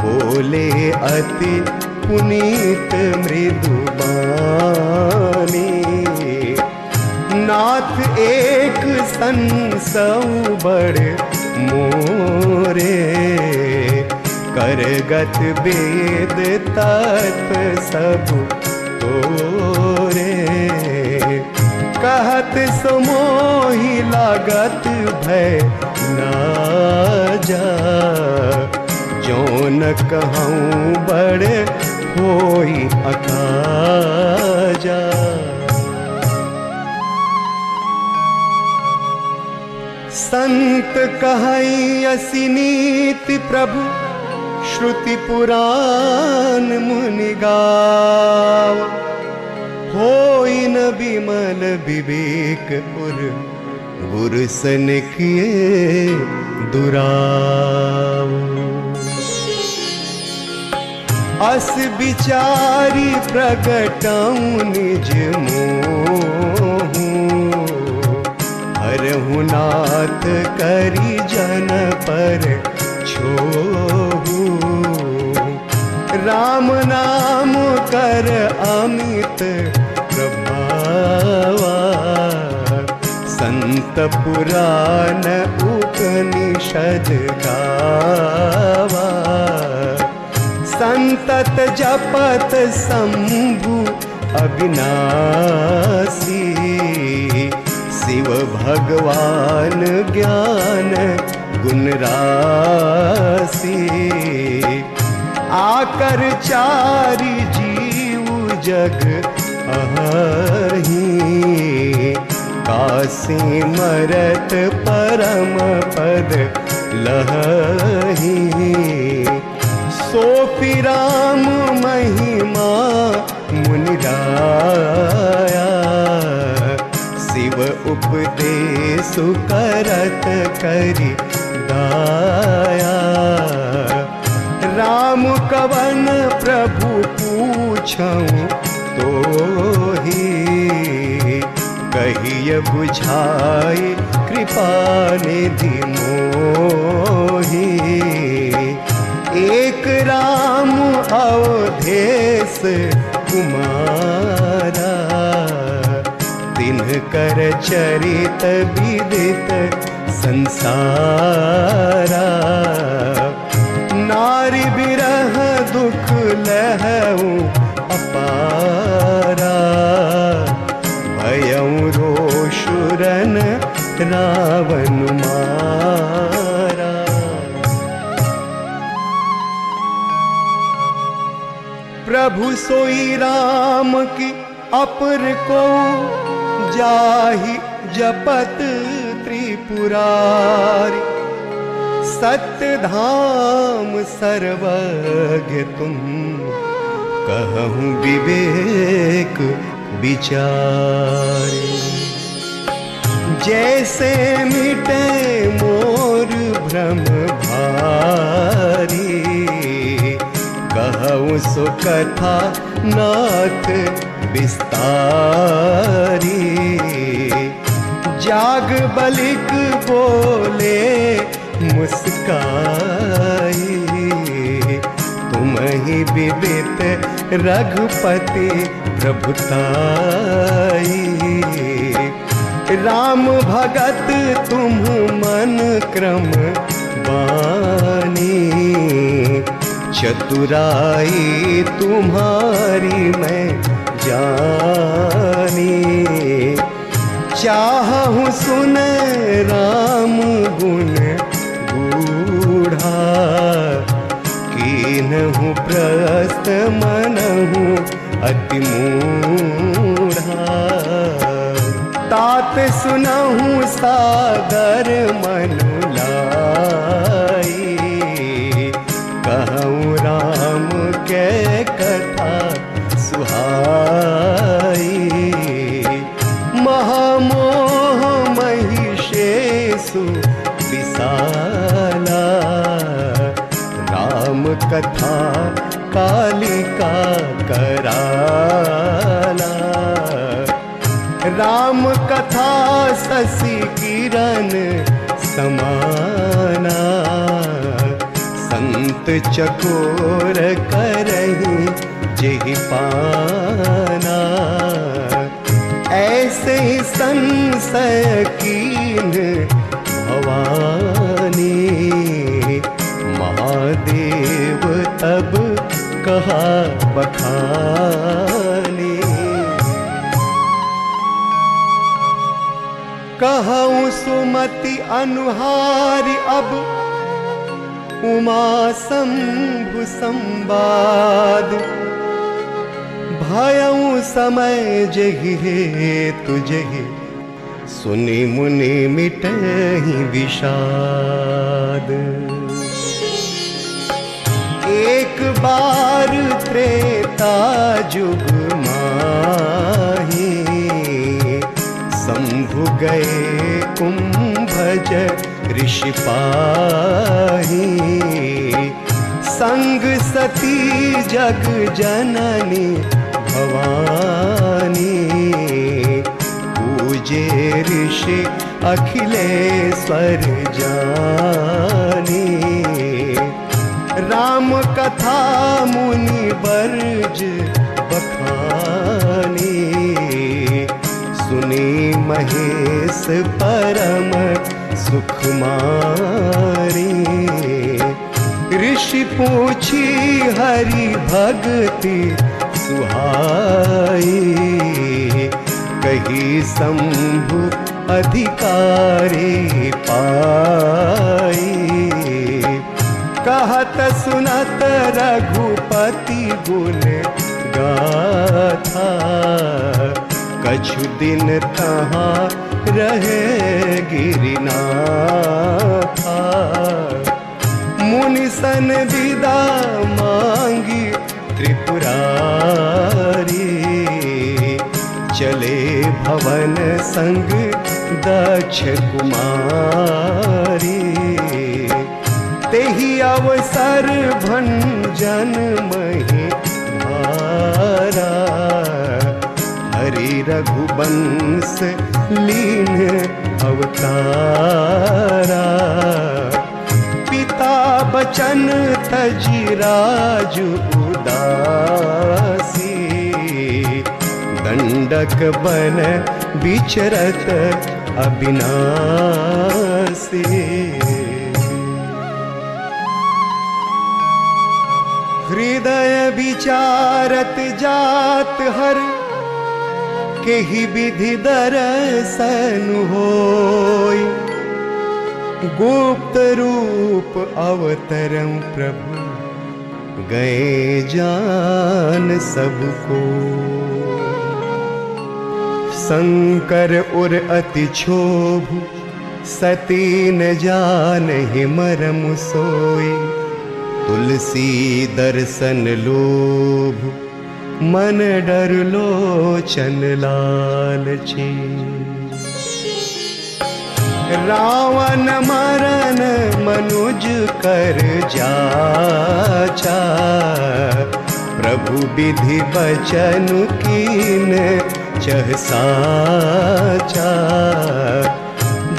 बोले अति पुनीत मृदुबानी। नाथ एक संसौ बड़ मोरे, करगत वेद तत् सब तोरे। कहत समोही लागत भय ना जा जो न कहूँ बड़ होई अकाजा संत कहई असी नीति प्रभु, श्रुति पुराण मुनि गाव। होई न विमल विवेक पुर गुरु सन किए दुराव। अस विचारी प्रगटाऊं निज मोह हरहु नाथ करी जन पर छोहू। राम नाम कर अमित संत पुराण उपनिषद गावा। संतत जपत शंभु अविनाशी। भगवान ज्ञान गुण राशि। आकर चारि जीव जग अही काशी मरत परम पद लही सोपी राम महिमा मुनिराया शिव उपदेश करत करि दाया। राम कवन प्रभु पूछऊँ तो ही कहिय बुझाई कृपा निधि मोही। एक राम अवधेश कुमारा। कर चरित विदित संसारा। नारी बिरह दुख लहऊ अपारा। भयऊ रोशुरन रावण मारा। प्रभु सोई राम की अपर को जाहि जपत त्रिपुरारी। धाम सर्वज्ञ तुम, कहूँ विवेक विचारे। जैसे मिटे मोर भ्रम भारी, कहूँ सो कथा नाथ विस्तारी। जाग बलिक बोले, मुस्काई। तुम ही विदित रघुपति प्रभुताई। राम भगत तुम मन क्रम बानी। चतुराई तुम्हारी मैं जानी। चाहूँ सुन राम गुण बूढ़ा कीनहु प्रस्त मनहु अति मूढ़ा। तात सुनहु सागर मनु कथा कालिका कराला राम कथा शशि किरण समाना। संत चकोर करही जेहि पाना। ऐसे ही संशय कीन भवानी। तब कहा बखानी कहूँ सुमति अनुहारी अब उमा शंभु संवाद। भयऊ समय जही हे तुझे, सुनि मुनि मिटही विषाद। बार त्रेता जुग माही। शंभु गए कुंभज ऋषि पाही। संग सती जग जननी भवानी। पूजे ऋषि अखिलेश्वर जानी। कथा मुनि बरज बखानी। सुनी महेश परम सुखमारी। ऋषि पूछी हरि भक्ति सुहाई। कही शंभु अधिकारी पाई। सुनत रघुपति गुण गाथा। कछु दिन तहाँ रहे गिरना था मुनि सन विदा मांगी त्रिपुरारी। चले भवन संग दक्ष कुमारी। तेहि अवसर भंजन मही भारा हरि रघुबंश लीन अवतारा। पिता बचन तजी राजु उदासी। दंडक बन विचरत अविनाशी हृदय विचारत जात हर, केहि विधि दर्शन हो गुप्त रूप अवतरम प्रभु, गए जान सबको। शंकर उर अति क्षोभ, सती न जान ही मरम सोई तुलसी दर्शन लोभ मन डर लाल छी रावण मरण मनुज कर जाचा प्रभु विधि बचन कीन चह साचा।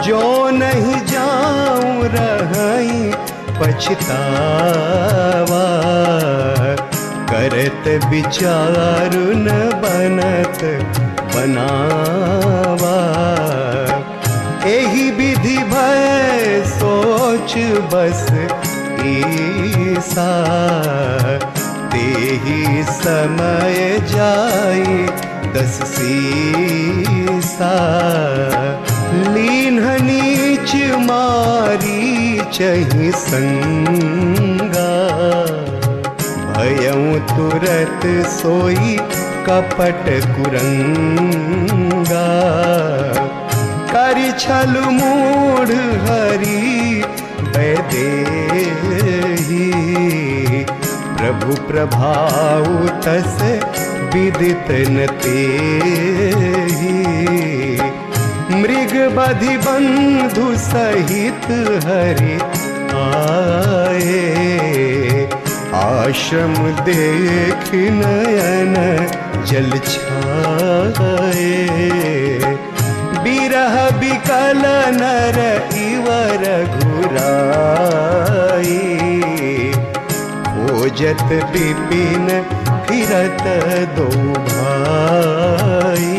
जो नहीं जाऊं रही पछतावा। करत विचार न बनत बनावा। एही विधि भय सोच बस ईसा। तेही समय जाई दस सीसा। लीन नीच मारी चही संगा। भयऊ तुरत सोई कपट कुरंगा। करि छल मूढ़ हरि वैदेही प्रभु प्रभाव तस विदित न तेही मृग बधि बंधु सहित हरि आए। आश्रम देख नयन जल छाए। बिरह बिकल नर इवर घुराई खोजत विपिन फिरत दो भाई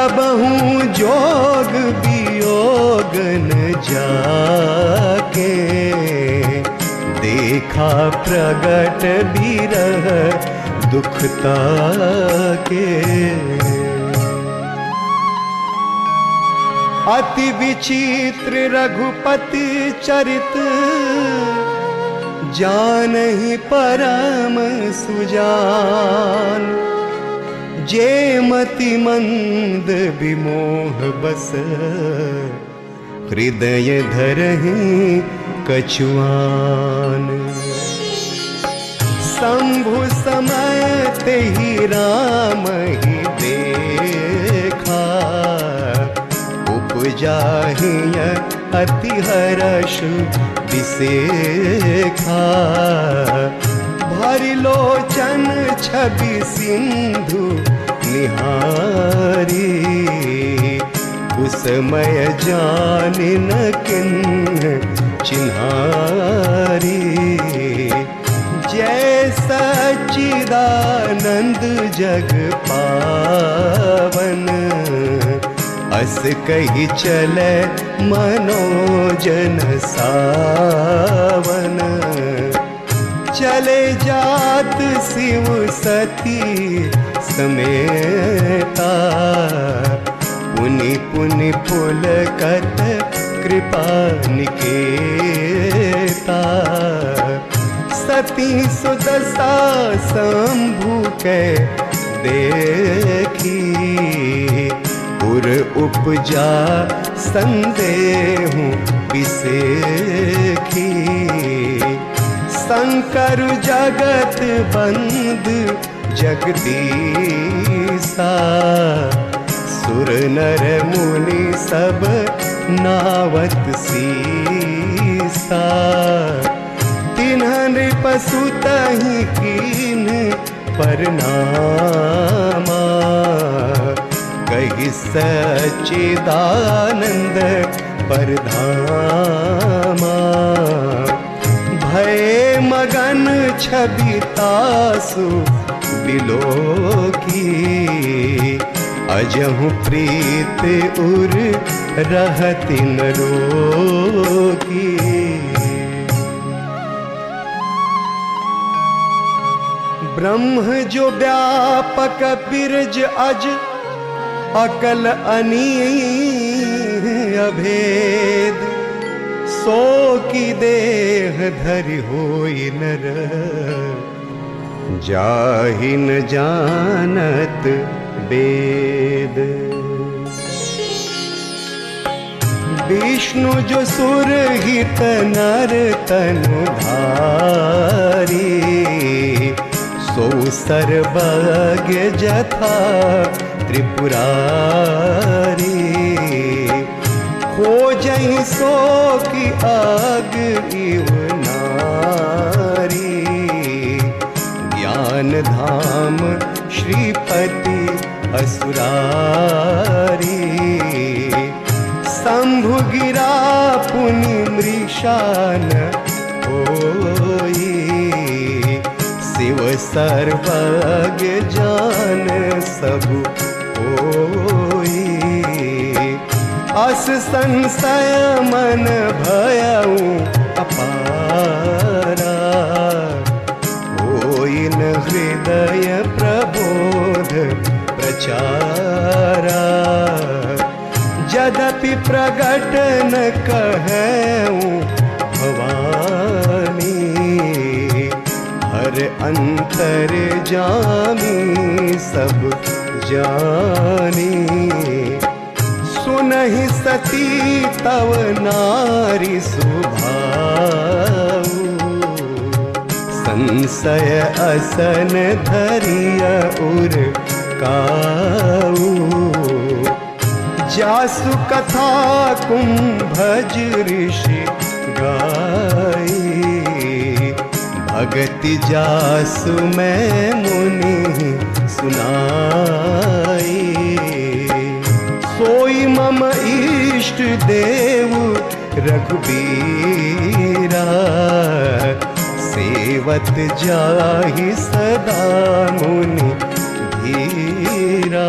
कबहू जोग वियोग न जाके। देखा प्रगट बिरह दुखता के। अति विचित्र रघुपति चरित, जान ही परम सुजान। जे मति मंद विमोह बस। हृदय धरही कछुआन। शंभु समय ते ही राम ही देखा। उपजाहिय अति हर्ष विसेखा भरि लोचन छवि सिंधु निहारी कुसमय जान न किन्न चिन्हारी। जय सच्चिदानंद जग पावन, अस कही चले मनोजन सावन। चले जात शिव सती समेता। पुनि पुनि पुल कत कृपा निकेता। सती सुदशा शंभु के देखी। पुर उपजा संदेह विसेखी। शंकर जगत बंद जगदीसा सुर नर मुनि सब नावत सीसा। तिन्ह नृपसु तही कीन परनामा। कही सच्चिदानंद परधामा। भय मगन छवि तासु बिलोकी अजहु प्रीत उर रहति न रोकी ब्रह्म जो व्यापक बिरज अज, अकल अनी अभेद। सो की देह धरि होई नर। जाहि न जानत वेद विष्णु जो सुर हित नर तनु धारी सो सर्वज्ञ जथा त्रिपुरारी। सो की आग इव धाम श्रीपति असुरारी। शंभु गिरा पुनि मृषान होई शिव सर्वज्ञ जान सब होई अस संशय मन भयऊ अपारा। हृदय प्रबोध प्रचारा। यद्यपि प्रगट न कहूँ, भवानी, हर अंतर जानी, सब जानी। सुनहि सती तव नारी सुभाऊ संशय असन धरिय उर काऊ। जासु कथा कुंभज ऋषि गाई। भगति जासु मैं मुनि सुनाई। सोई मम इष्ट देव रघुबीरा। सेवत जाहि सदा मुनि धीरा।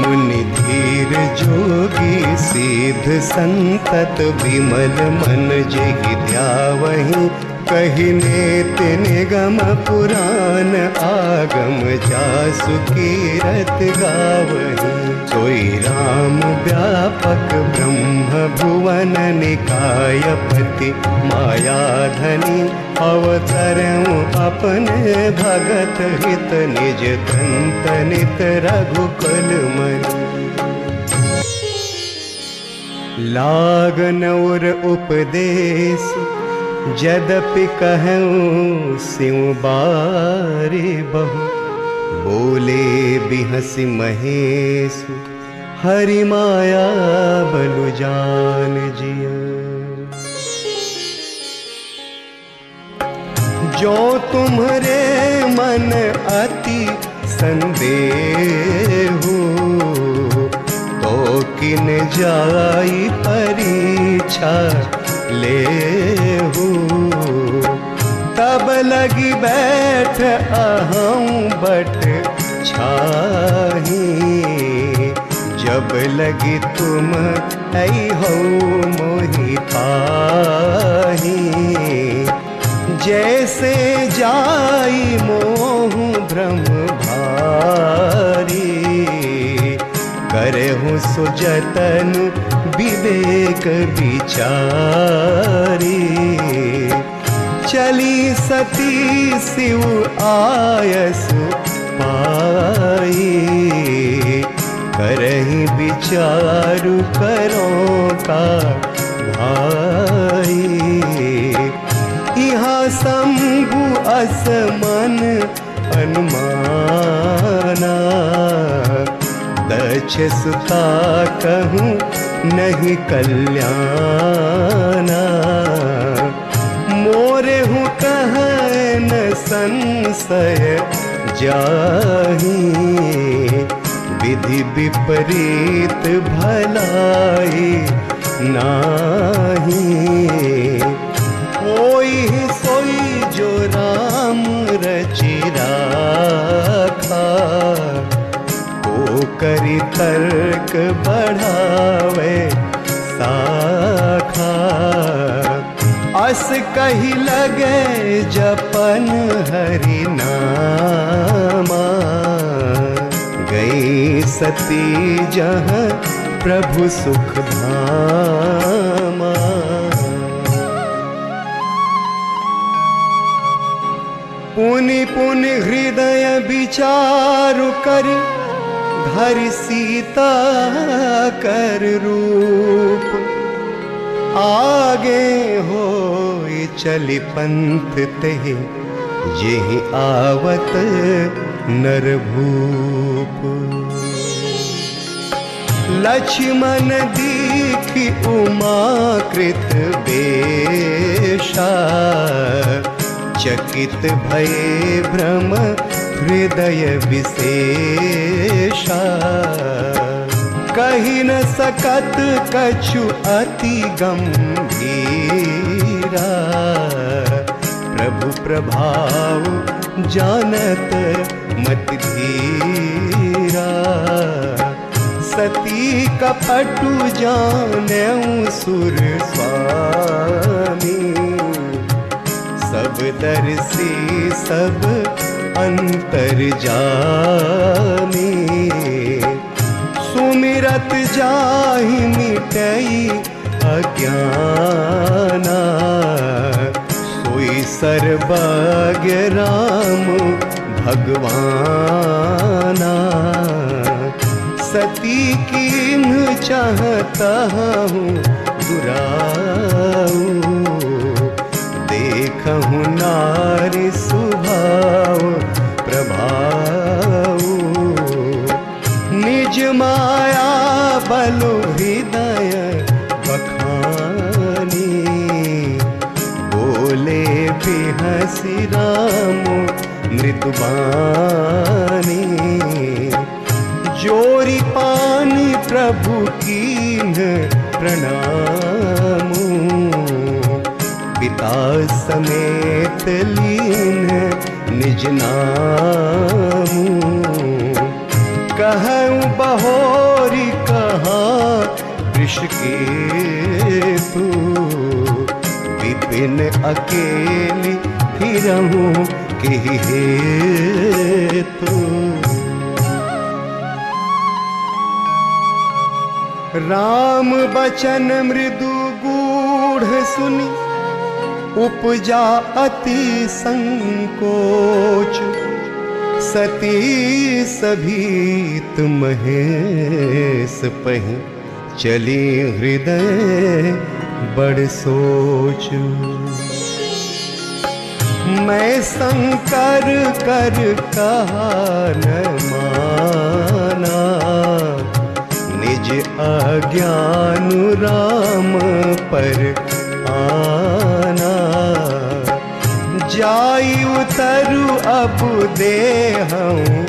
मुनि धीर जोगी सिद्ध संतत विमल मन जेहि ध्यावहि कहि नेत निगम पुराण आगम जासु कीरत गावहि। सोई राम व्यापक ब्रह्म भुवन निकायपति। माया धनी अवतरऊँ अपने भगत हित निज कंत नित रघुकुल मन लागन और उपदेश जदपि कहूँ सिंह बारे बहु। बोले बिहसी महेश, हरि माया बलु जान जिया। जो तुम्हारे मन अति संदेह तो किन जाई परीक्षा ले तब लगी बैठ अहूँ बट छाही। जब लगी तुम ऐ हो मोहि पाही जैसे जाई मोह भ्रम भारी। करे हूँ सुजतन विवेक विचारी चली सती शिव आयसु पाई करही विचारु करो का भाई। यहाँ शंभु असमन अनुमाना। दक्ष सुता कहूँ नहीं कल्याणा। मोरे हूँ कह न संशय जाही। विधि विपरीत भलाई नाही। कोई सोई जो राम रचि राखा। को करी तर्क बढ़ावे साखा। अस कही लगे जपन हरि नामा। गई सती जहाँ प्रभु सुख धामा। पुनि पुनि हृदय विचारु कर धर सीता कर रूप। आगे हो चली पंथ ते जेहि आवत नरभूप। लक्ष्मण दीखि उमाकृत बेशा चकित भये भ्रम हृदय विशेषा। कही न सकत कछु अति गंभीरा। प्रभु प्रभाव जानत मत धीरा। सती कपटु जाने सुर स्वामी। सब दर्शी सब अंतर जानी। सुमिरत जाहि मिटई अज्ञाना। सोई सर्वज्ञ राम भगवाना। सती किन चाहता हूँ दुराऊ। देखहु नारी सुभाव माया बलो हृदय बखानी। बोले भी हसी राम मृतबानी जोरी पानी प्रभु की प्रणाम। पिता समेत लीन निज नामू। कहूँ बहोरी कहा के तू विपिन अकेली फिरहूँ के हे तू राम बचन मृदु गूढ़ सुनी, उपजा अति संकोच। सती सभी महेश पही चली हृदय बड़ सोच। मैं शंकर कर कहा माना, निज अज्ञान राम पर आना जाई उतरु अब देहूँ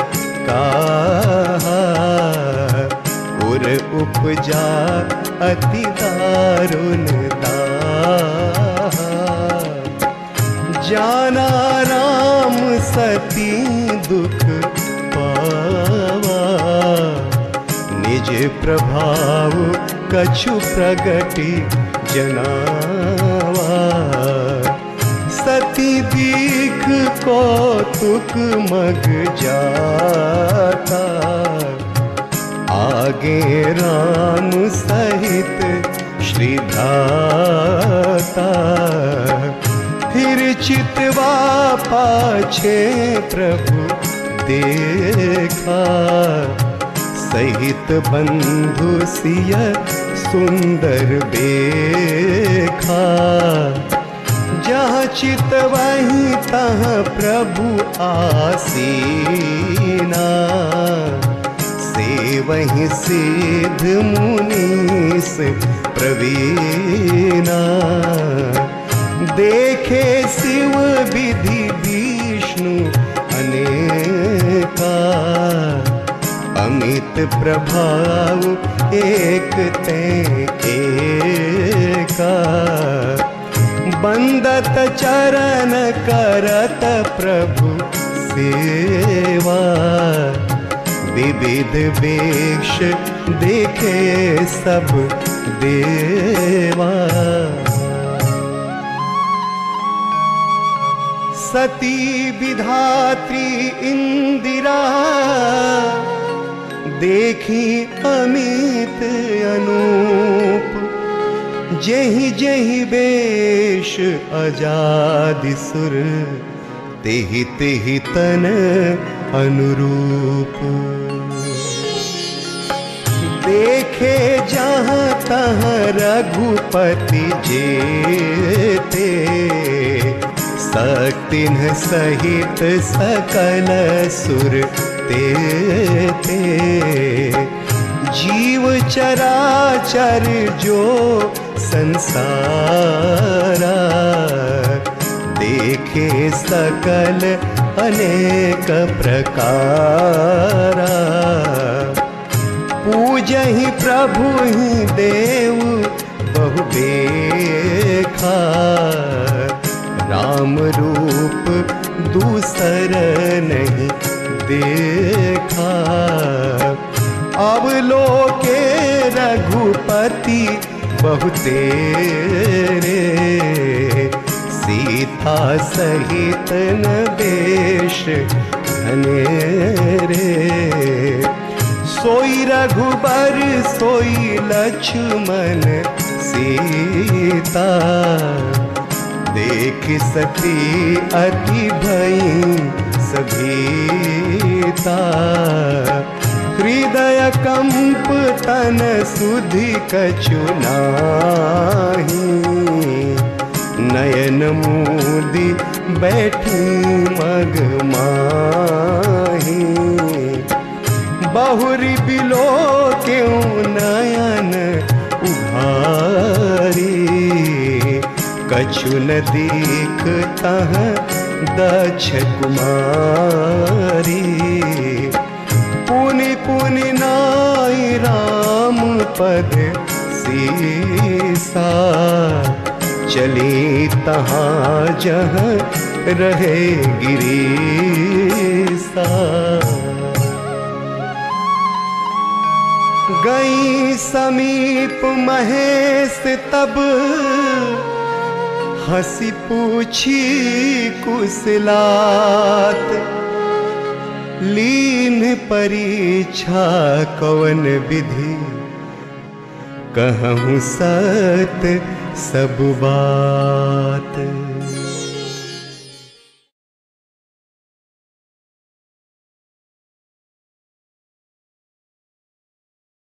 कहा? उर उपजा अति दारुण जाना राम सती दुख पावा। निज प्रभाव कछु प्रगति जनावा। कौतुक मग जाता। आगे राम सहित श्री भ्राता फिर चितवा पाछे प्रभु देखा। सहित बंधु सिय सुंदर देखा जहाँ चित वहीं तहाँ प्रभु आसीना। से वहीं सिद्ध मुनीस प्रवीणा। देखे शिव विधि विष्णु अनेका। अमित प्रभाव एक ते एका। बंदत चरण करत प्रभु सेवा। विविध वेश देखे सब देवा। सती विधात्री इंदिरा, देखी अमित अनूप। जही जही बेश अजाद सुर, तेहि तेहि तन अनुरूप। देखे जहाँ तहाँ रघुपति जेते तिन्ह सहित सकल सुर ते ते जीव चरा चर जो संसारा, देखे सकल अनेक प्रकारा। पूजहि प्रभु ही देव, बहु देखा। राम रूप दूसर नहीं देखा। अब लोके रघुपति बहुते रे सीता सहित न देश धने रे। सोई रघुबर, सोई लक्ष्मण, सीता, देख सती अति भई सभीता। हृदय कंप तन सुधि नयन मूदी बैठी मग माही। बहुरी बिलो क्यों नयन उघारी कछु न दीख तह दक्ष कुमारी। पुनि पुनि नाई राम पद सीसा। चली तहाँ जह रहे गिरीसा। गई समीप महेश तब हँसी पूछी कुशलात लीन परीक्षा कवन विधि। कहूँ सत सब बात।